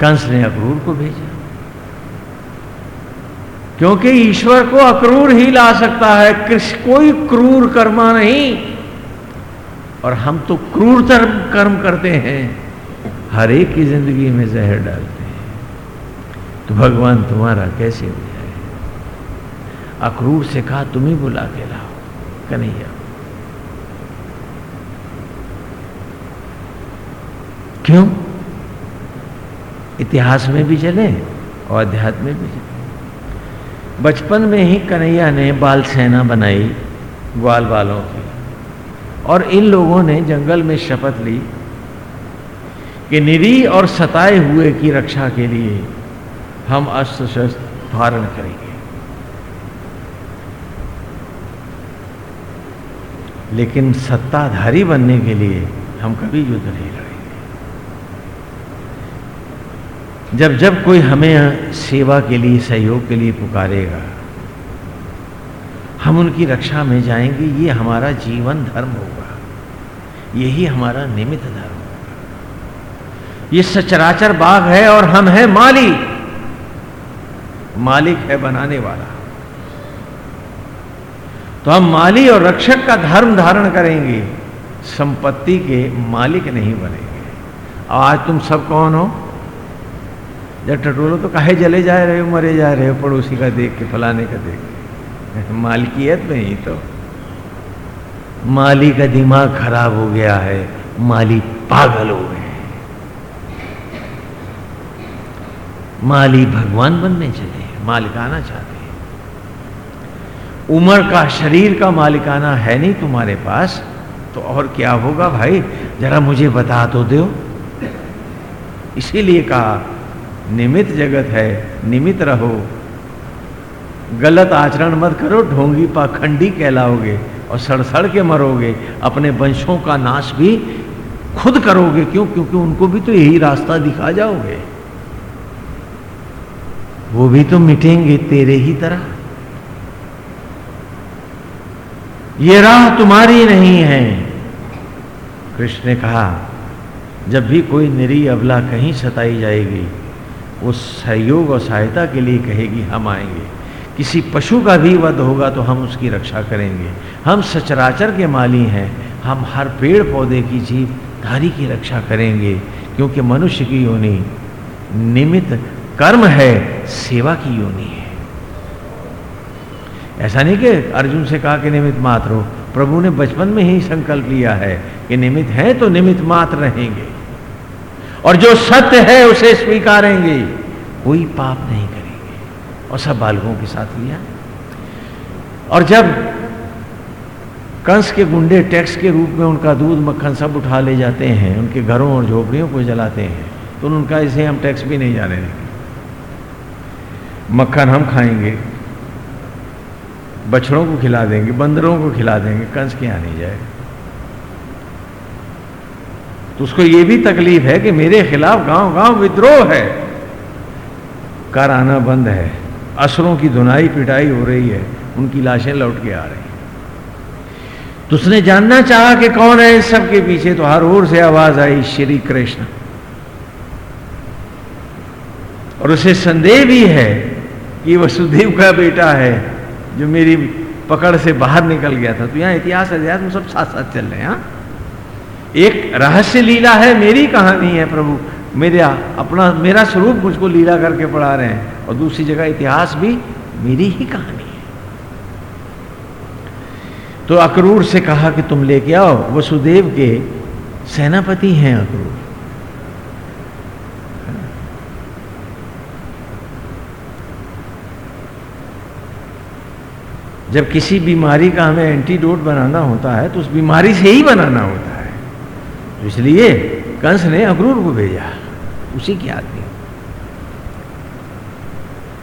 कंस ने अक्रूर को भेजा। क्योंकि ईश्वर को अक्रूर ही ला सकता है कोई क्रूर कर्मा नहीं। और हम तो क्रूरतर कर्म करते हैं, हर एक की ज़िंदगी में जहर डालते हैं। तो भगवान तुम्हारा कैसे हो जाए? अक्रूर से कहा तुम ही बुला के लाओ, कन्हैया। क्यों? इतिहास में भी चले और अध्यात्म में भी चले। बचपन में ही कन्हैया ने बाल सेना बनाई ग्वाल बालों की। और इन लोगों ने जंगल में शपथ ली कि निरी और सताए हुए की रक्षा के लिए हम अस्त्र शस्त्र धारण करेंगे। लेकिन सत्ताधारी बनने के लिए हम कभी युद्ध नहीं लड़ेंगे जब जब कोई हमें सेवा के लिए, सहयोग के लिए पुकारेगा, हम उनकी रक्षा में जाएँगे, ये हमारा जीवन धर्म होगा। यही हमारा निमित्त धर्म होगा। ये सचराचर बाग है और हम हैं माली मालिक है बनाने वाला। तो हम माली और रक्षक का धर्म धारण करेंगे, संपत्ति के मालिक नहीं बनेंगे। आज तुम सब कौन हो? जब टटोलो तो कहे जले जा रहे हो, मरे जा रहे हो, पड़ोसी का देख के, फलाने का देख के। [LAUGHS] मालकियत में ही तो। माली का दिमाग खराब हो गया है, माली पागल हो गए माली भगवान बनने चले मालिकाना चाहते हैं। उम्र का, शरीर का मालिकाना है नहीं तुम्हारे पास तो और क्या होगा भाई? जरा मुझे बता तो दो। इसीलिए कहा निमित जगत है, निमित रहो। गलत आचरण मत करो, ढोंगी पाखंडी कहलाओगे और सड़सड़ के मरोगे। अपने वंशों का नाश भी खुद करोगे। क्यों? क्योंकि उनको भी तो यही रास्ता दिखा जाओगे। वो भी तो मिटेंगे तेरे ही तरह। ये राह तुम्हारी नहीं है। कृष्ण ने कहा, जब भी कोई निरी अबला कहीं सताई जाएगी वो सहयोग और सहायता के लिए कहेगी, हम आएँगे। किसी पशु का भी वध होगा तो हम उसकी रक्षा करेंगे। हम सचराचर के माली हैं। हम हर पेड़ पौधे की जीव धारी की रक्षा करेंगे, क्योंकि मनुष्य की योनि निमित्त कर्म है, सेवा की योनि है। ऐसा नहीं कि अर्जुन से कहा कि निमित्त मात्र हो। प्रभु ने बचपन में ही संकल्प लिया है कि निमित्त है तो निमित्त मात्र रहेंगे। और जो सत्य है उसे स्वीकारेंगे। कोई पाप नहीं करेंगे। और सब बालकों के साथ लिया और जब कंस के गुंडे टैक्स के रूप में उनका दूध, मक्खन सब उठा ले जाते हैं, उनके घरों और झोपड़ियों को जलाते हैं तो उनका इसे हम टैक्स भी नहीं जाने देंगे। मक्खन हम खाएँगे, बछड़ों को खिला देंगे, बंदरों को खिला देंगे, कंस के यहाँ नहीं जाएगा। तो उसको ये भी तकलीफ़ है कि मेरे खिलाफ गाँव गाँव विद्रोह है। कर आना बंद है। असरों की धुनाई पिटाई हो रही है। उनकी लाशें लौट के आ रही तो उसने जानना चाहा कि कौन है इस सब के पीछे तो हर ओर से आवाज़ आई, श्री कृष्ण। और उसे संदेह भी है कि वसुदेव का बेटा है, जो मेरी पकड़ से बाहर निकल गया था। तो यहाँ इतिहास अध्यात्म सब साथ साथ चल रहे हैं हाँ? एक रहस्य लीला है, मेरी कहानी है प्रभु। मेरा अपना, मेरा स्वरूप मुझको लीला करके पढ़ा रहे हैं। और दूसरी जगह इतिहास भी मेरी ही कहानी है। तो अक्रूर से कहा कि तुम लेके आओ, वसुदेव के सेनापति हैं अक्रूर। जब किसी बीमारी का हमें एंटीडोट बनाना होता है तो उस बीमारी से ही बनाना होता है। इसलिए कंस ने अक्रूर को भेजा। उसी के आदमी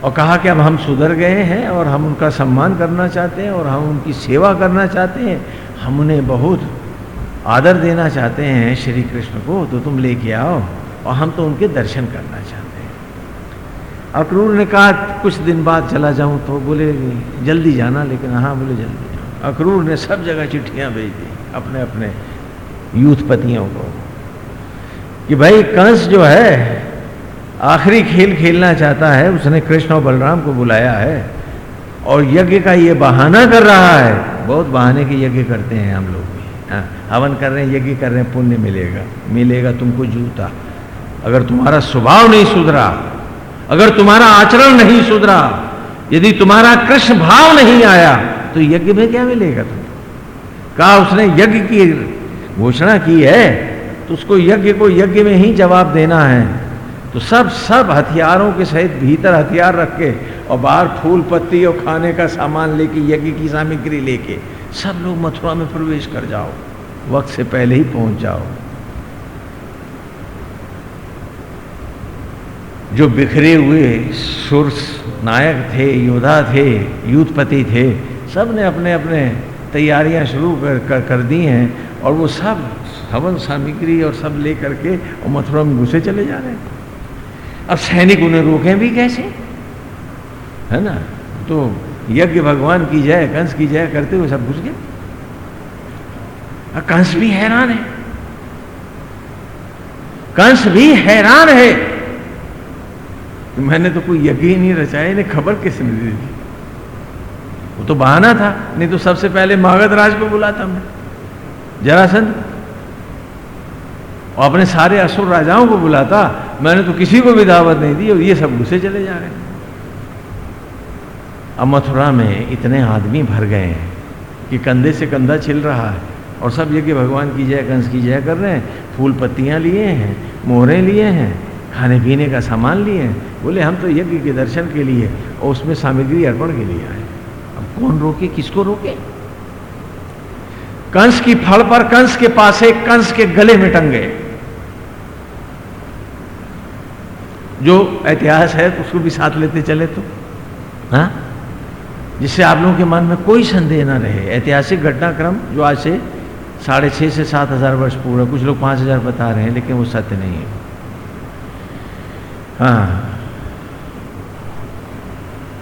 और कहा कि अब हम सुधर गए हैं और हम उनका सम्मान करना चाहते हैं और हम उनकी सेवा करना चाहते हैं। हम उन्हें बहुत आदर देना चाहते हैं श्री कृष्ण को तो तुम लेके आओ और हम तो उनके दर्शन करना चाहते हैं। अक्रूर ने कहा, कुछ दिन बाद चला जाऊँ तो बोले, जल्दी जाना। लेकिन हाँ बोले, जल्दी जाओ अक्रूर ने सब जगह चिट्ठियाँ भेज दी अपने अपने यूथपतियों को, कि भाई कंस जो है, आखिरी खेल खेलना चाहता है, उसने कृष्ण और बलराम को बुलाया है, और यज्ञ का ये बहाना कर रहा है। बहुत बहाने के यज्ञ करते हैं हम लोग भी। हाँ हवन कर रहे हैं, यज्ञ कर रहे हैं, पुण्य मिलेगा। मिलेगा तुमको जूता। अगर तुम्हारा स्वभाव नहीं सुधरा, अगर तुम्हारा आचरण नहीं सुधरा, यदि तुम्हारा कृष्ण भाव नहीं आया तो यज्ञ में क्या मिलेगा तुमको? कहा उसने यज्ञ की घोषणा की है तो उसको यज्ञ को यज्ञ में ही जवाब देना है। तो सब सब हथियारों के सहित भीतर हथियार रख के और बाहर फूल पत्ती और खाने का सामान लेके यज्ञ की सामग्री लेके सब लोग मथुरा में प्रवेश कर जाओ। वक्त से पहले ही पहुँच जाओ। जो बिखरे हुए सुर नायक थे योद्धा थे युद्धपति थे सबने अपने अपने तैयारियाँ शुरू कर, कर कर दी हैं। और वो सब हवन सामग्री और सब ले करके और मथुरा में घुसे चले जा रहे हैं। अब सैनिक उन्हें रोकें भी कैसे? है ना? तो यज्ञ भगवान की जय, कंस की जय करते हुए सब घुस गए। कंस भी हैरान है। कंस भी हैरान है। मैंने तो कोई यज्ञ ही नहीं रचाया, इन्हें खबर किसने दी थी वो तो बहाना था, नहीं तो सबसे पहले मागध राज को बुलाता मैं। जरासंध। और अपने सारे असुर राजाओं को बुलाता, मैंने तो किसी को भी दावत नहीं दी, और ये सब घुसे चले जा रहे हैं। अब मथुरा में इतने आदमी भर गए हैं कि कंधे से कंधा छिल रहा है, और सब ये कि भगवान की जय, कंस की जय कर रहे हैं। फूल पत्तियाँ लिए हैं, मोहरें लिए हैं, खाने पीने का सामान लिए हैं। बोले, हम तो यज्ञ के दर्शन के लिए और उसमें सामग्री अर्पण के लिए आए अब कौन रोके, किसको रोके? कंस की फल पर कंस के पास एक कंस के गले में टंगे। जो इतिहास है उसको भी साथ लेते चले तो। हाँ? जिससे आप लोगों के मन में कोई संदेह ना रहे। ऐतिहासिक घटनाक्रम जो आज से साढ़े छह से सात हज़ार वर्ष पूर्व कुछ लोग पाँच हज़ार बता रहे हैं लेकिन वो सत्य नहीं है। हाँ।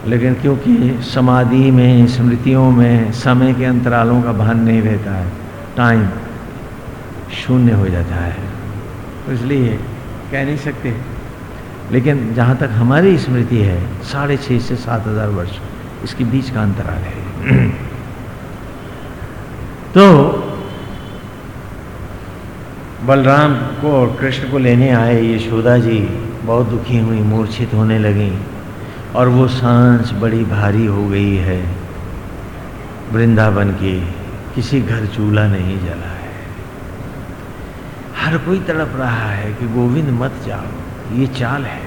लेकिन क्योंकि समाधि में, स्मृतियों में समय के अंतरालों का भान नहीं रहता है टाइम शून्य हो जाता है। तो इसलिए कह नहीं सकते। लेकिन जहाँ तक हमारी स्मृति है, साढ़े छः से सात हज़ार वर्ष, इसके बीच का अंतराल है। [CLEARS THROAT] तो बलराम को और कृष्ण को लेने आए यशोदा जी, बहुत दुखी हुई, मूर्छित होने लगी। और वो सांस बड़ी भारी हो गई है। वृंदावन की किसी घर चूल्हा नहीं जला है। हर कोई तड़प रहा है कि गोविंद मत जाओ, ये चाल है।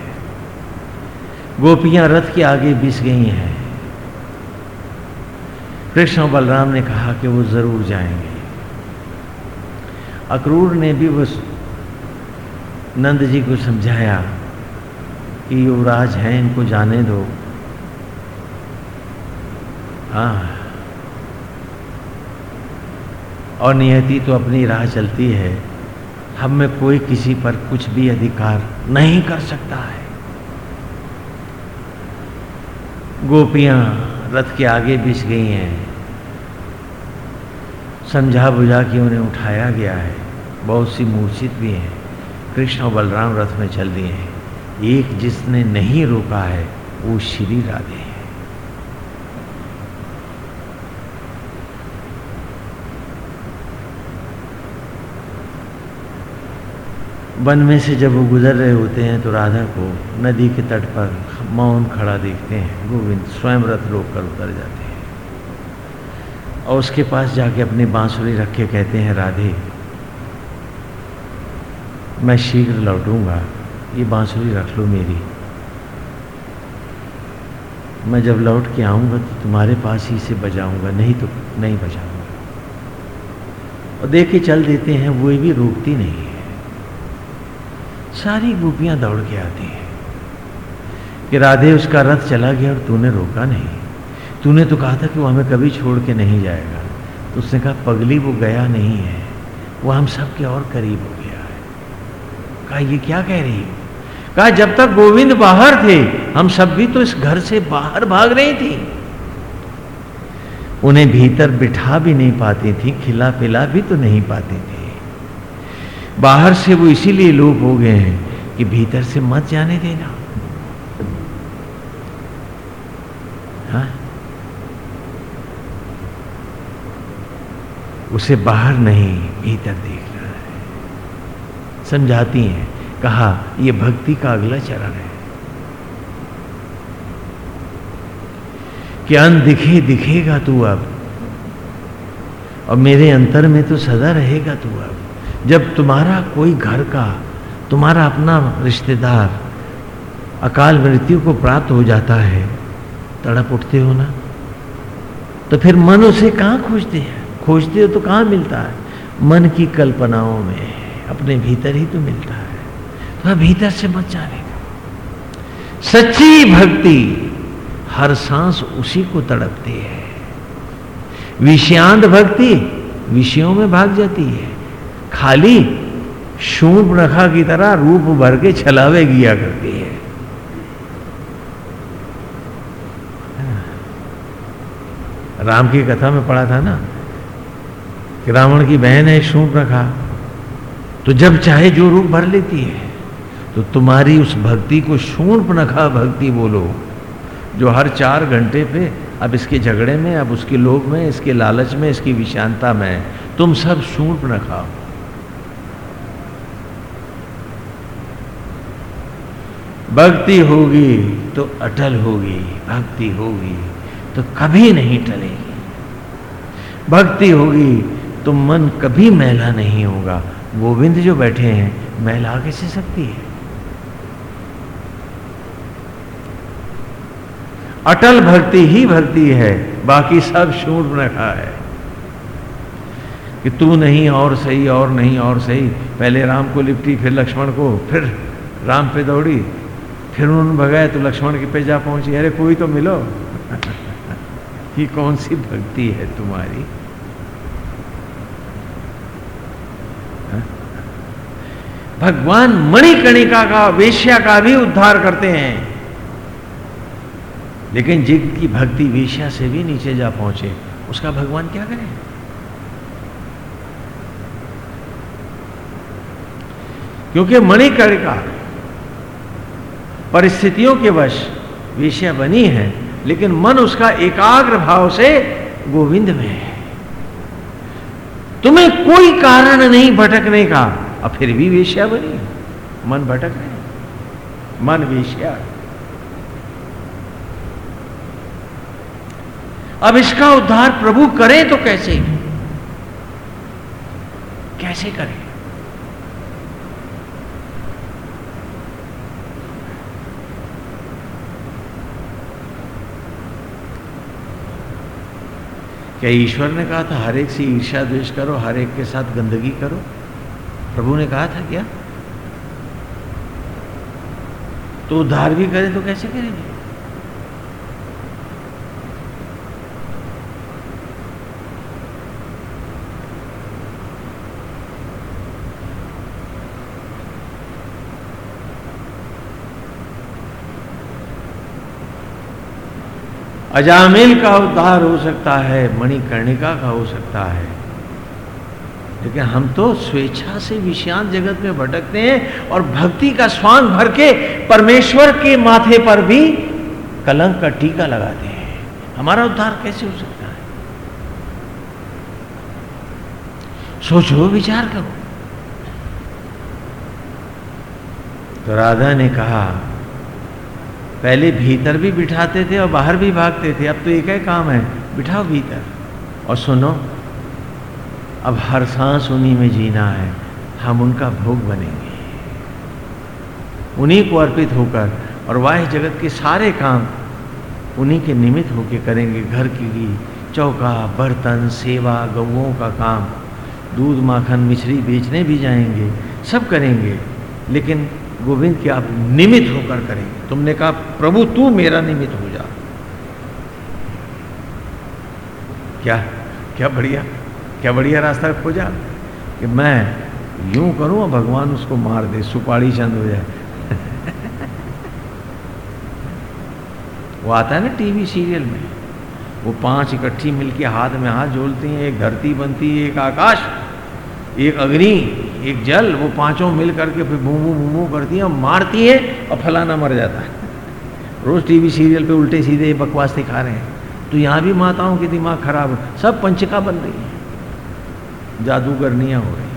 गोपियाँ रथ के आगे बिस गई हैं। कृष्ण बलराम ने कहा कि वो ज़रूर जाएँगे। अक्रूर ने भी वो नंद जी को समझाया कि युवराज हैं, इनको जाने दो। हाँ। और नियति तो अपनी राह चलती है। हम में कोई किसी पर कुछ भी अधिकार नहीं कर सकता है। गोपियाँ रथ के आगे बिछ गई हैं। समझा बुझा के उन्हें उठाया गया है। बहुत सी मूर्छित भी हैं। कृष्ण और बलराम रथ में चल दिए हैं। एक जिसने नहीं रोका है, वो श्री राधे है। वन में से जब वो गुजर रहे होते हैं तो राधा को नदी के तट पर मौन खड़ा देखते हैं। गोविंद स्वयं रथ रोक कर उतर जाते हैं। और उसके पास जाके अपनी बांसुरी रख के कहते हैं, राधे, मैं शीघ्र लौटूँगा। ये बांसुरी रख लो मेरी। मैं जब लौट के आऊँगा तो तुम्हारे पास ही से बजाऊँगा, नहीं तो नहीं बजाऊँगा। और देख के चल देते हैं, वो भी रोकती नहीं है। सारी गोपियाँ दौड़ के आती हैं कि राधे, उसका रथ चला गया और तूने रोका नहीं। तूने तो कहा था कि वो हमें कभी छोड़ के नहीं जाएगा। तो उसने कहा, पगली वो गया नहीं है, वो हम सब के और करीब हो गया है। कहा, ये क्या कह रही हो? कहा, जब तक गोविंद बाहर थे, हम सब भी तो इस घर से बाहर भाग रही थी। उन्हें भीतर बिठा भी नहीं पाती थी, खिला पिला भी तो नहीं पाती थी। बाहर से वो इसीलिए लोप हो गए हैं कि भीतर से मत जाने देना। हा? उसे बाहर नहीं, भीतर देखना है। समझाती हैं कहा यह भक्ति का अगला चरण है। कि अन दिखे, दिखेगा तू अब? और मेरे अंतर में तो सदा रहेगा तू अब। जब तुम्हारा कोई घर का, तुम्हारा अपना रिश्तेदार अकाल मृत्यु को प्राप्त हो जाता है, तड़प उठते हो ना? तो फिर मन उसे कहाँ खोजते हैं? खोजते हो तो कहाँ मिलता है? मन की कल्पनाओं में, अपने भीतर ही तो मिलता है। तो भीतर से मत जाने सच्ची भक्ति हर सांस उसी को तड़पती है। विषयांत भक्ति विषयों में भाग जाती है। खाली शूप रखा की तरह रूप भर के छलावे किया करती है। राम की कथा में पढ़ा था ना कि रावण की बहन है शूप रखा तो जब चाहे जो रूप भर लेती है तो तुम्हारी उस भक्ति को शूर्प नखा भक्ति बोलो, जो हर चार घंटे पे, अब इसके झगड़े में, अब उसके लोभ में, इसके लालच में, इसकी विशांता में, तुम सब शूर्प नखा भक्ति होगी तो अटल होगी, भक्ति होगी तो कभी नहीं टलेगी। भक्ति होगी तो मन कभी मैला नहीं होगा। गोविंद जो बैठे हैं, मैला कैसे सकती है? अटल भक्ति ही भक्ति है, बाकी सब शूट रखा है। कि तू नहीं, और सही, और नहीं, और सही, पहले राम को लिपटी, फिर लक्ष्मण को, फिर राम पे दौड़ी, फिर उन्होंने भगाया तो लक्ष्मण के पे जा पहुँची। अरे कोई तो मिलो। [LAUGHS] ये कौन सी भक्ति है तुम्हारी? हाँ? भगवान मणिकणिका का वेश्या का भी उद्धार करते हैं। लेकिन जिनकी भक्ति वेश्या से भी नीचे जा पहुँचे, उसका भगवान क्या करें? क्योंकि मणिकर्णिका परिस्थितियों के वश वेश्या बनी है, लेकिन मन उसका एकाग्र भाव से गोविंद में है। तुम्हें कोई कारण नहीं भटकने का और फिर भी वेश्या बनी, मन भटक रहे मन वेश्या अब इसका उद्धार प्रभु करें तो कैसे? कैसे करें? क्या ईश्वर ने कहा था, हर एक से ईर्षा द्वेष करो, हर एक के साथ गंदगी करो? प्रभु ने कहा था क्या? तो उद्धार भी करें तो कैसे करेंगे? अजामिल का उद्धार हो सकता है, मणिकर्णिका का हो सकता है। लेकिन हम तो स्वेच्छा से विषांत जगत में भटकते हैं और भक्ति का स्वांग भर के परमेश्वर के माथे पर भी कलंक का टीका लगाते हैं। हमारा उद्धार कैसे हो सकता है? सोचो, विचार करो। तो राधा ने कहा पहले भीतर भी बिठाते थे और बाहर भी भागते थे। अब तो एक ही काम है, बिठाओ भीतर। और सुनो, अब हर सांस उन्हीं में जीना है, हम उनका भोग बनेंगे। उन्हीं को अर्पित होकर और वाह जगत के सारे काम उन्हीं के निमित्त होकर करेंगे। घर की चौका, बर्तन, सेवा, गऊओं का काम, दूध, माखन मिश्री बेचने भी जाएँगे, सब करेंगे। लेकिन गोविंद, के आप निमित होकर करेंगे तुमने कहा, प्रभु, तू मेरा निमित हो जा। क्या? क्या बढ़िया? क्या बढ़िया रास्ता खोजा? कि मैं यूँ करूँ और भगवान उसको मार दे सुपाड़ी चंद हो जाए। [LAUGHS] वो आता है ना टीवी सीरियल में। वो पाँच इकट्ठी मिलके हाथ में हाथ जोड़ती हैं, एक धरती बनती है, एक आकाश, एक अग्नि। एक जल वो पाँचों मिल करके फिर बूमू बूमू करती हैं, मारती है और फलाना मर जाता है। रोज टीवी सीरियल पे उल्टे सीधे बकवास दिखा रहे हैं। तो यहाँ भी माताओं के दिमाग खराब सब पंचका बन रही है। जादूगरनियाँ हो रही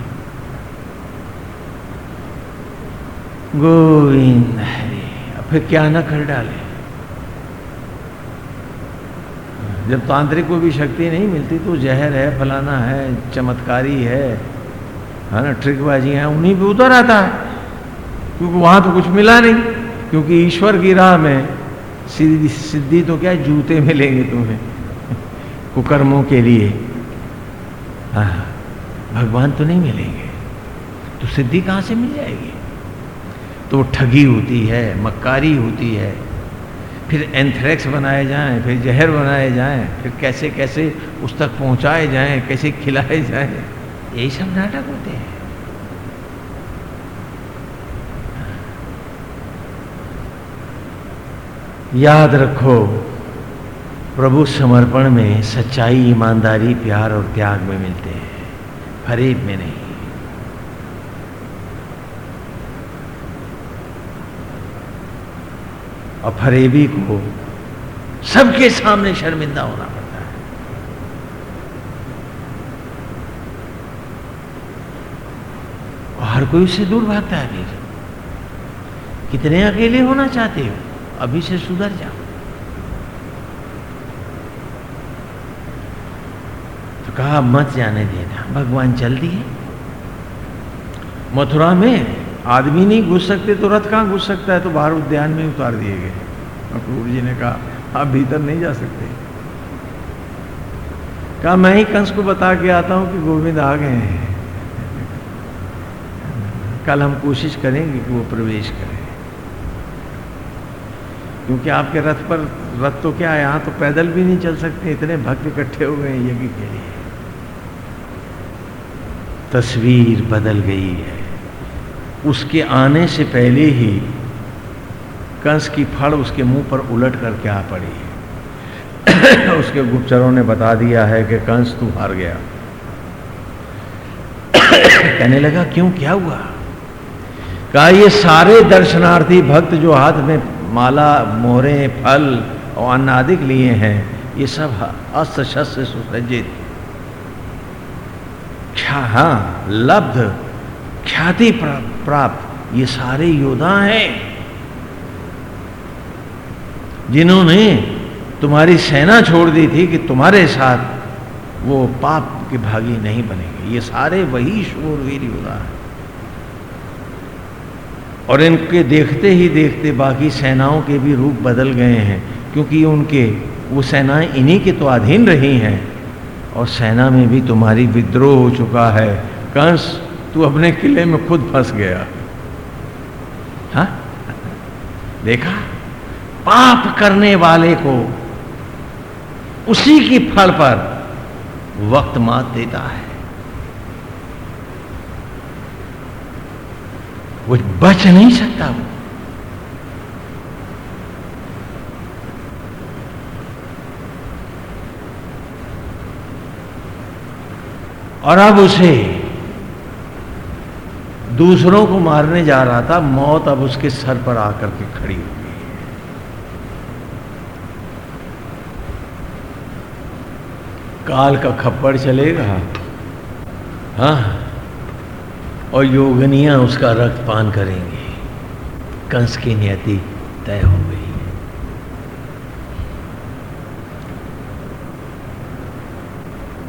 गोविंद हरे फिर क्या ना कर डाले। जब तांत्रिक को भी शक्ति नहीं मिलती तो जहर है, फलाना है, चमत्कारी है। है ना ट्रिकबाजी है, उन्हीं पे उतर आता है। क्योंकि वहाँ तो कुछ मिला नहीं, क्योंकि ईश्वर की राह में सिद्धि सिद्धि तो क्या जूते मिलेंगे तुम्हें, [LAUGHS] कुकर्मों के लिए। हाँ भगवान तो नहीं मिलेंगे। तो सिद्धि कहाँ से मिल जाएगी? तो ठगी होती है, मक्कारी होती है। फिर एंथ्रेक्स बनाए जाएँ, फिर जहर बनाए जाएँ, फिर कैसे कैसे उस तक पहुँचाए जाएँ, कैसे खिलाए जाएँ। यही सब नाटक होते हैं। याद रखो, प्रभु समर्पण में सच्चाई, ईमानदारी, प्यार और त्याग में मिलते हैं, फरेब में नहीं। फरेबी को सबके सामने शर्मिंदा होना पड़ता है। और हर कोई उससे दूर भागता है वीर कितने अकेले होना चाहते हो? अभी से सुधर जाओ तो कहा, मत जाने देना। भगवान चल दिए मथुरा में आदमी नहीं घुस सकते तो रथ कहाँ घुस सकता है? तो बाहर उद्यान में उतार दिए गए। अक्रूर जी ने कहा, आप भीतर नहीं जा सकते। कहा, मैं ही कंस को बता के आता हूँ कि गोविंद आ गए हैं। कल हम कोशिश करेंगे कि वो प्रवेश करें। क्योंकि आपके रथ पर रथ तो क्या है, यहाँ तो पैदल भी नहीं चल सकते, इतने भक्त इकट्ठे हो गए यज्ञ के लिए। तस्वीर बदल गई है। उसके आने से पहले ही कंस की फड़ उसके मुँह पर उलट करके आ पड़ी है। [COUGHS] उसके गुप्तचरों ने बता दिया है कि कंस, तू हार गया। [COUGHS] कहने लगा, क्यों, क्या हुआ? कहा, ये सारे दर्शनार्थी भक्त जो हाथ में माला मोहरे फल और अन्न अन्नादिक लिए हैं। ये सब अस्त्र शस्त्र सुसज्जित। हाँ लब्ध, ख्याति प्राप्त। ये सारे योद्धा हैं। जिन्होंने तुम्हारी सेना छोड़ दी थी कि तुम्हारे साथ वो पाप के भागी नहीं बनेंगे। ये सारे वही शूरवीर योद्धा हैं। और इनके देखते ही देखते बाकी सेनाओं के भी रूप बदल गए हैं, क्योंकि उनके, वो सेनाएँ इन्हीं के तो अधीन रही हैं। और सेना में भी तुम्हारी विद्रोह हो चुका है। कंस, तू अपने किले में खुद फंस गया। हा? देखा? पाप करने वाले को उसी की फल पर वक्त मात देता है। वो बच नहीं सकता वो। और अब उसे दूसरों को मारने जा रहा था, मौत अब उसके सर पर आकर के खड़ी हो। गई काल का खप्पड़ चलेगा। हाँ। और योगनियाँ उसका रक्त पान करेंगे, कंस की नियति तय हो गई है।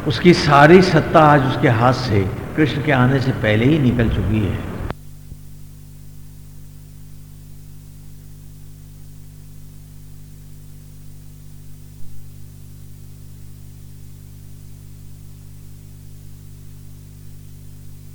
उसकी सारी सत्ता आज उसके हाथ से कृष्ण के आने से पहले ही निकल चुकी है।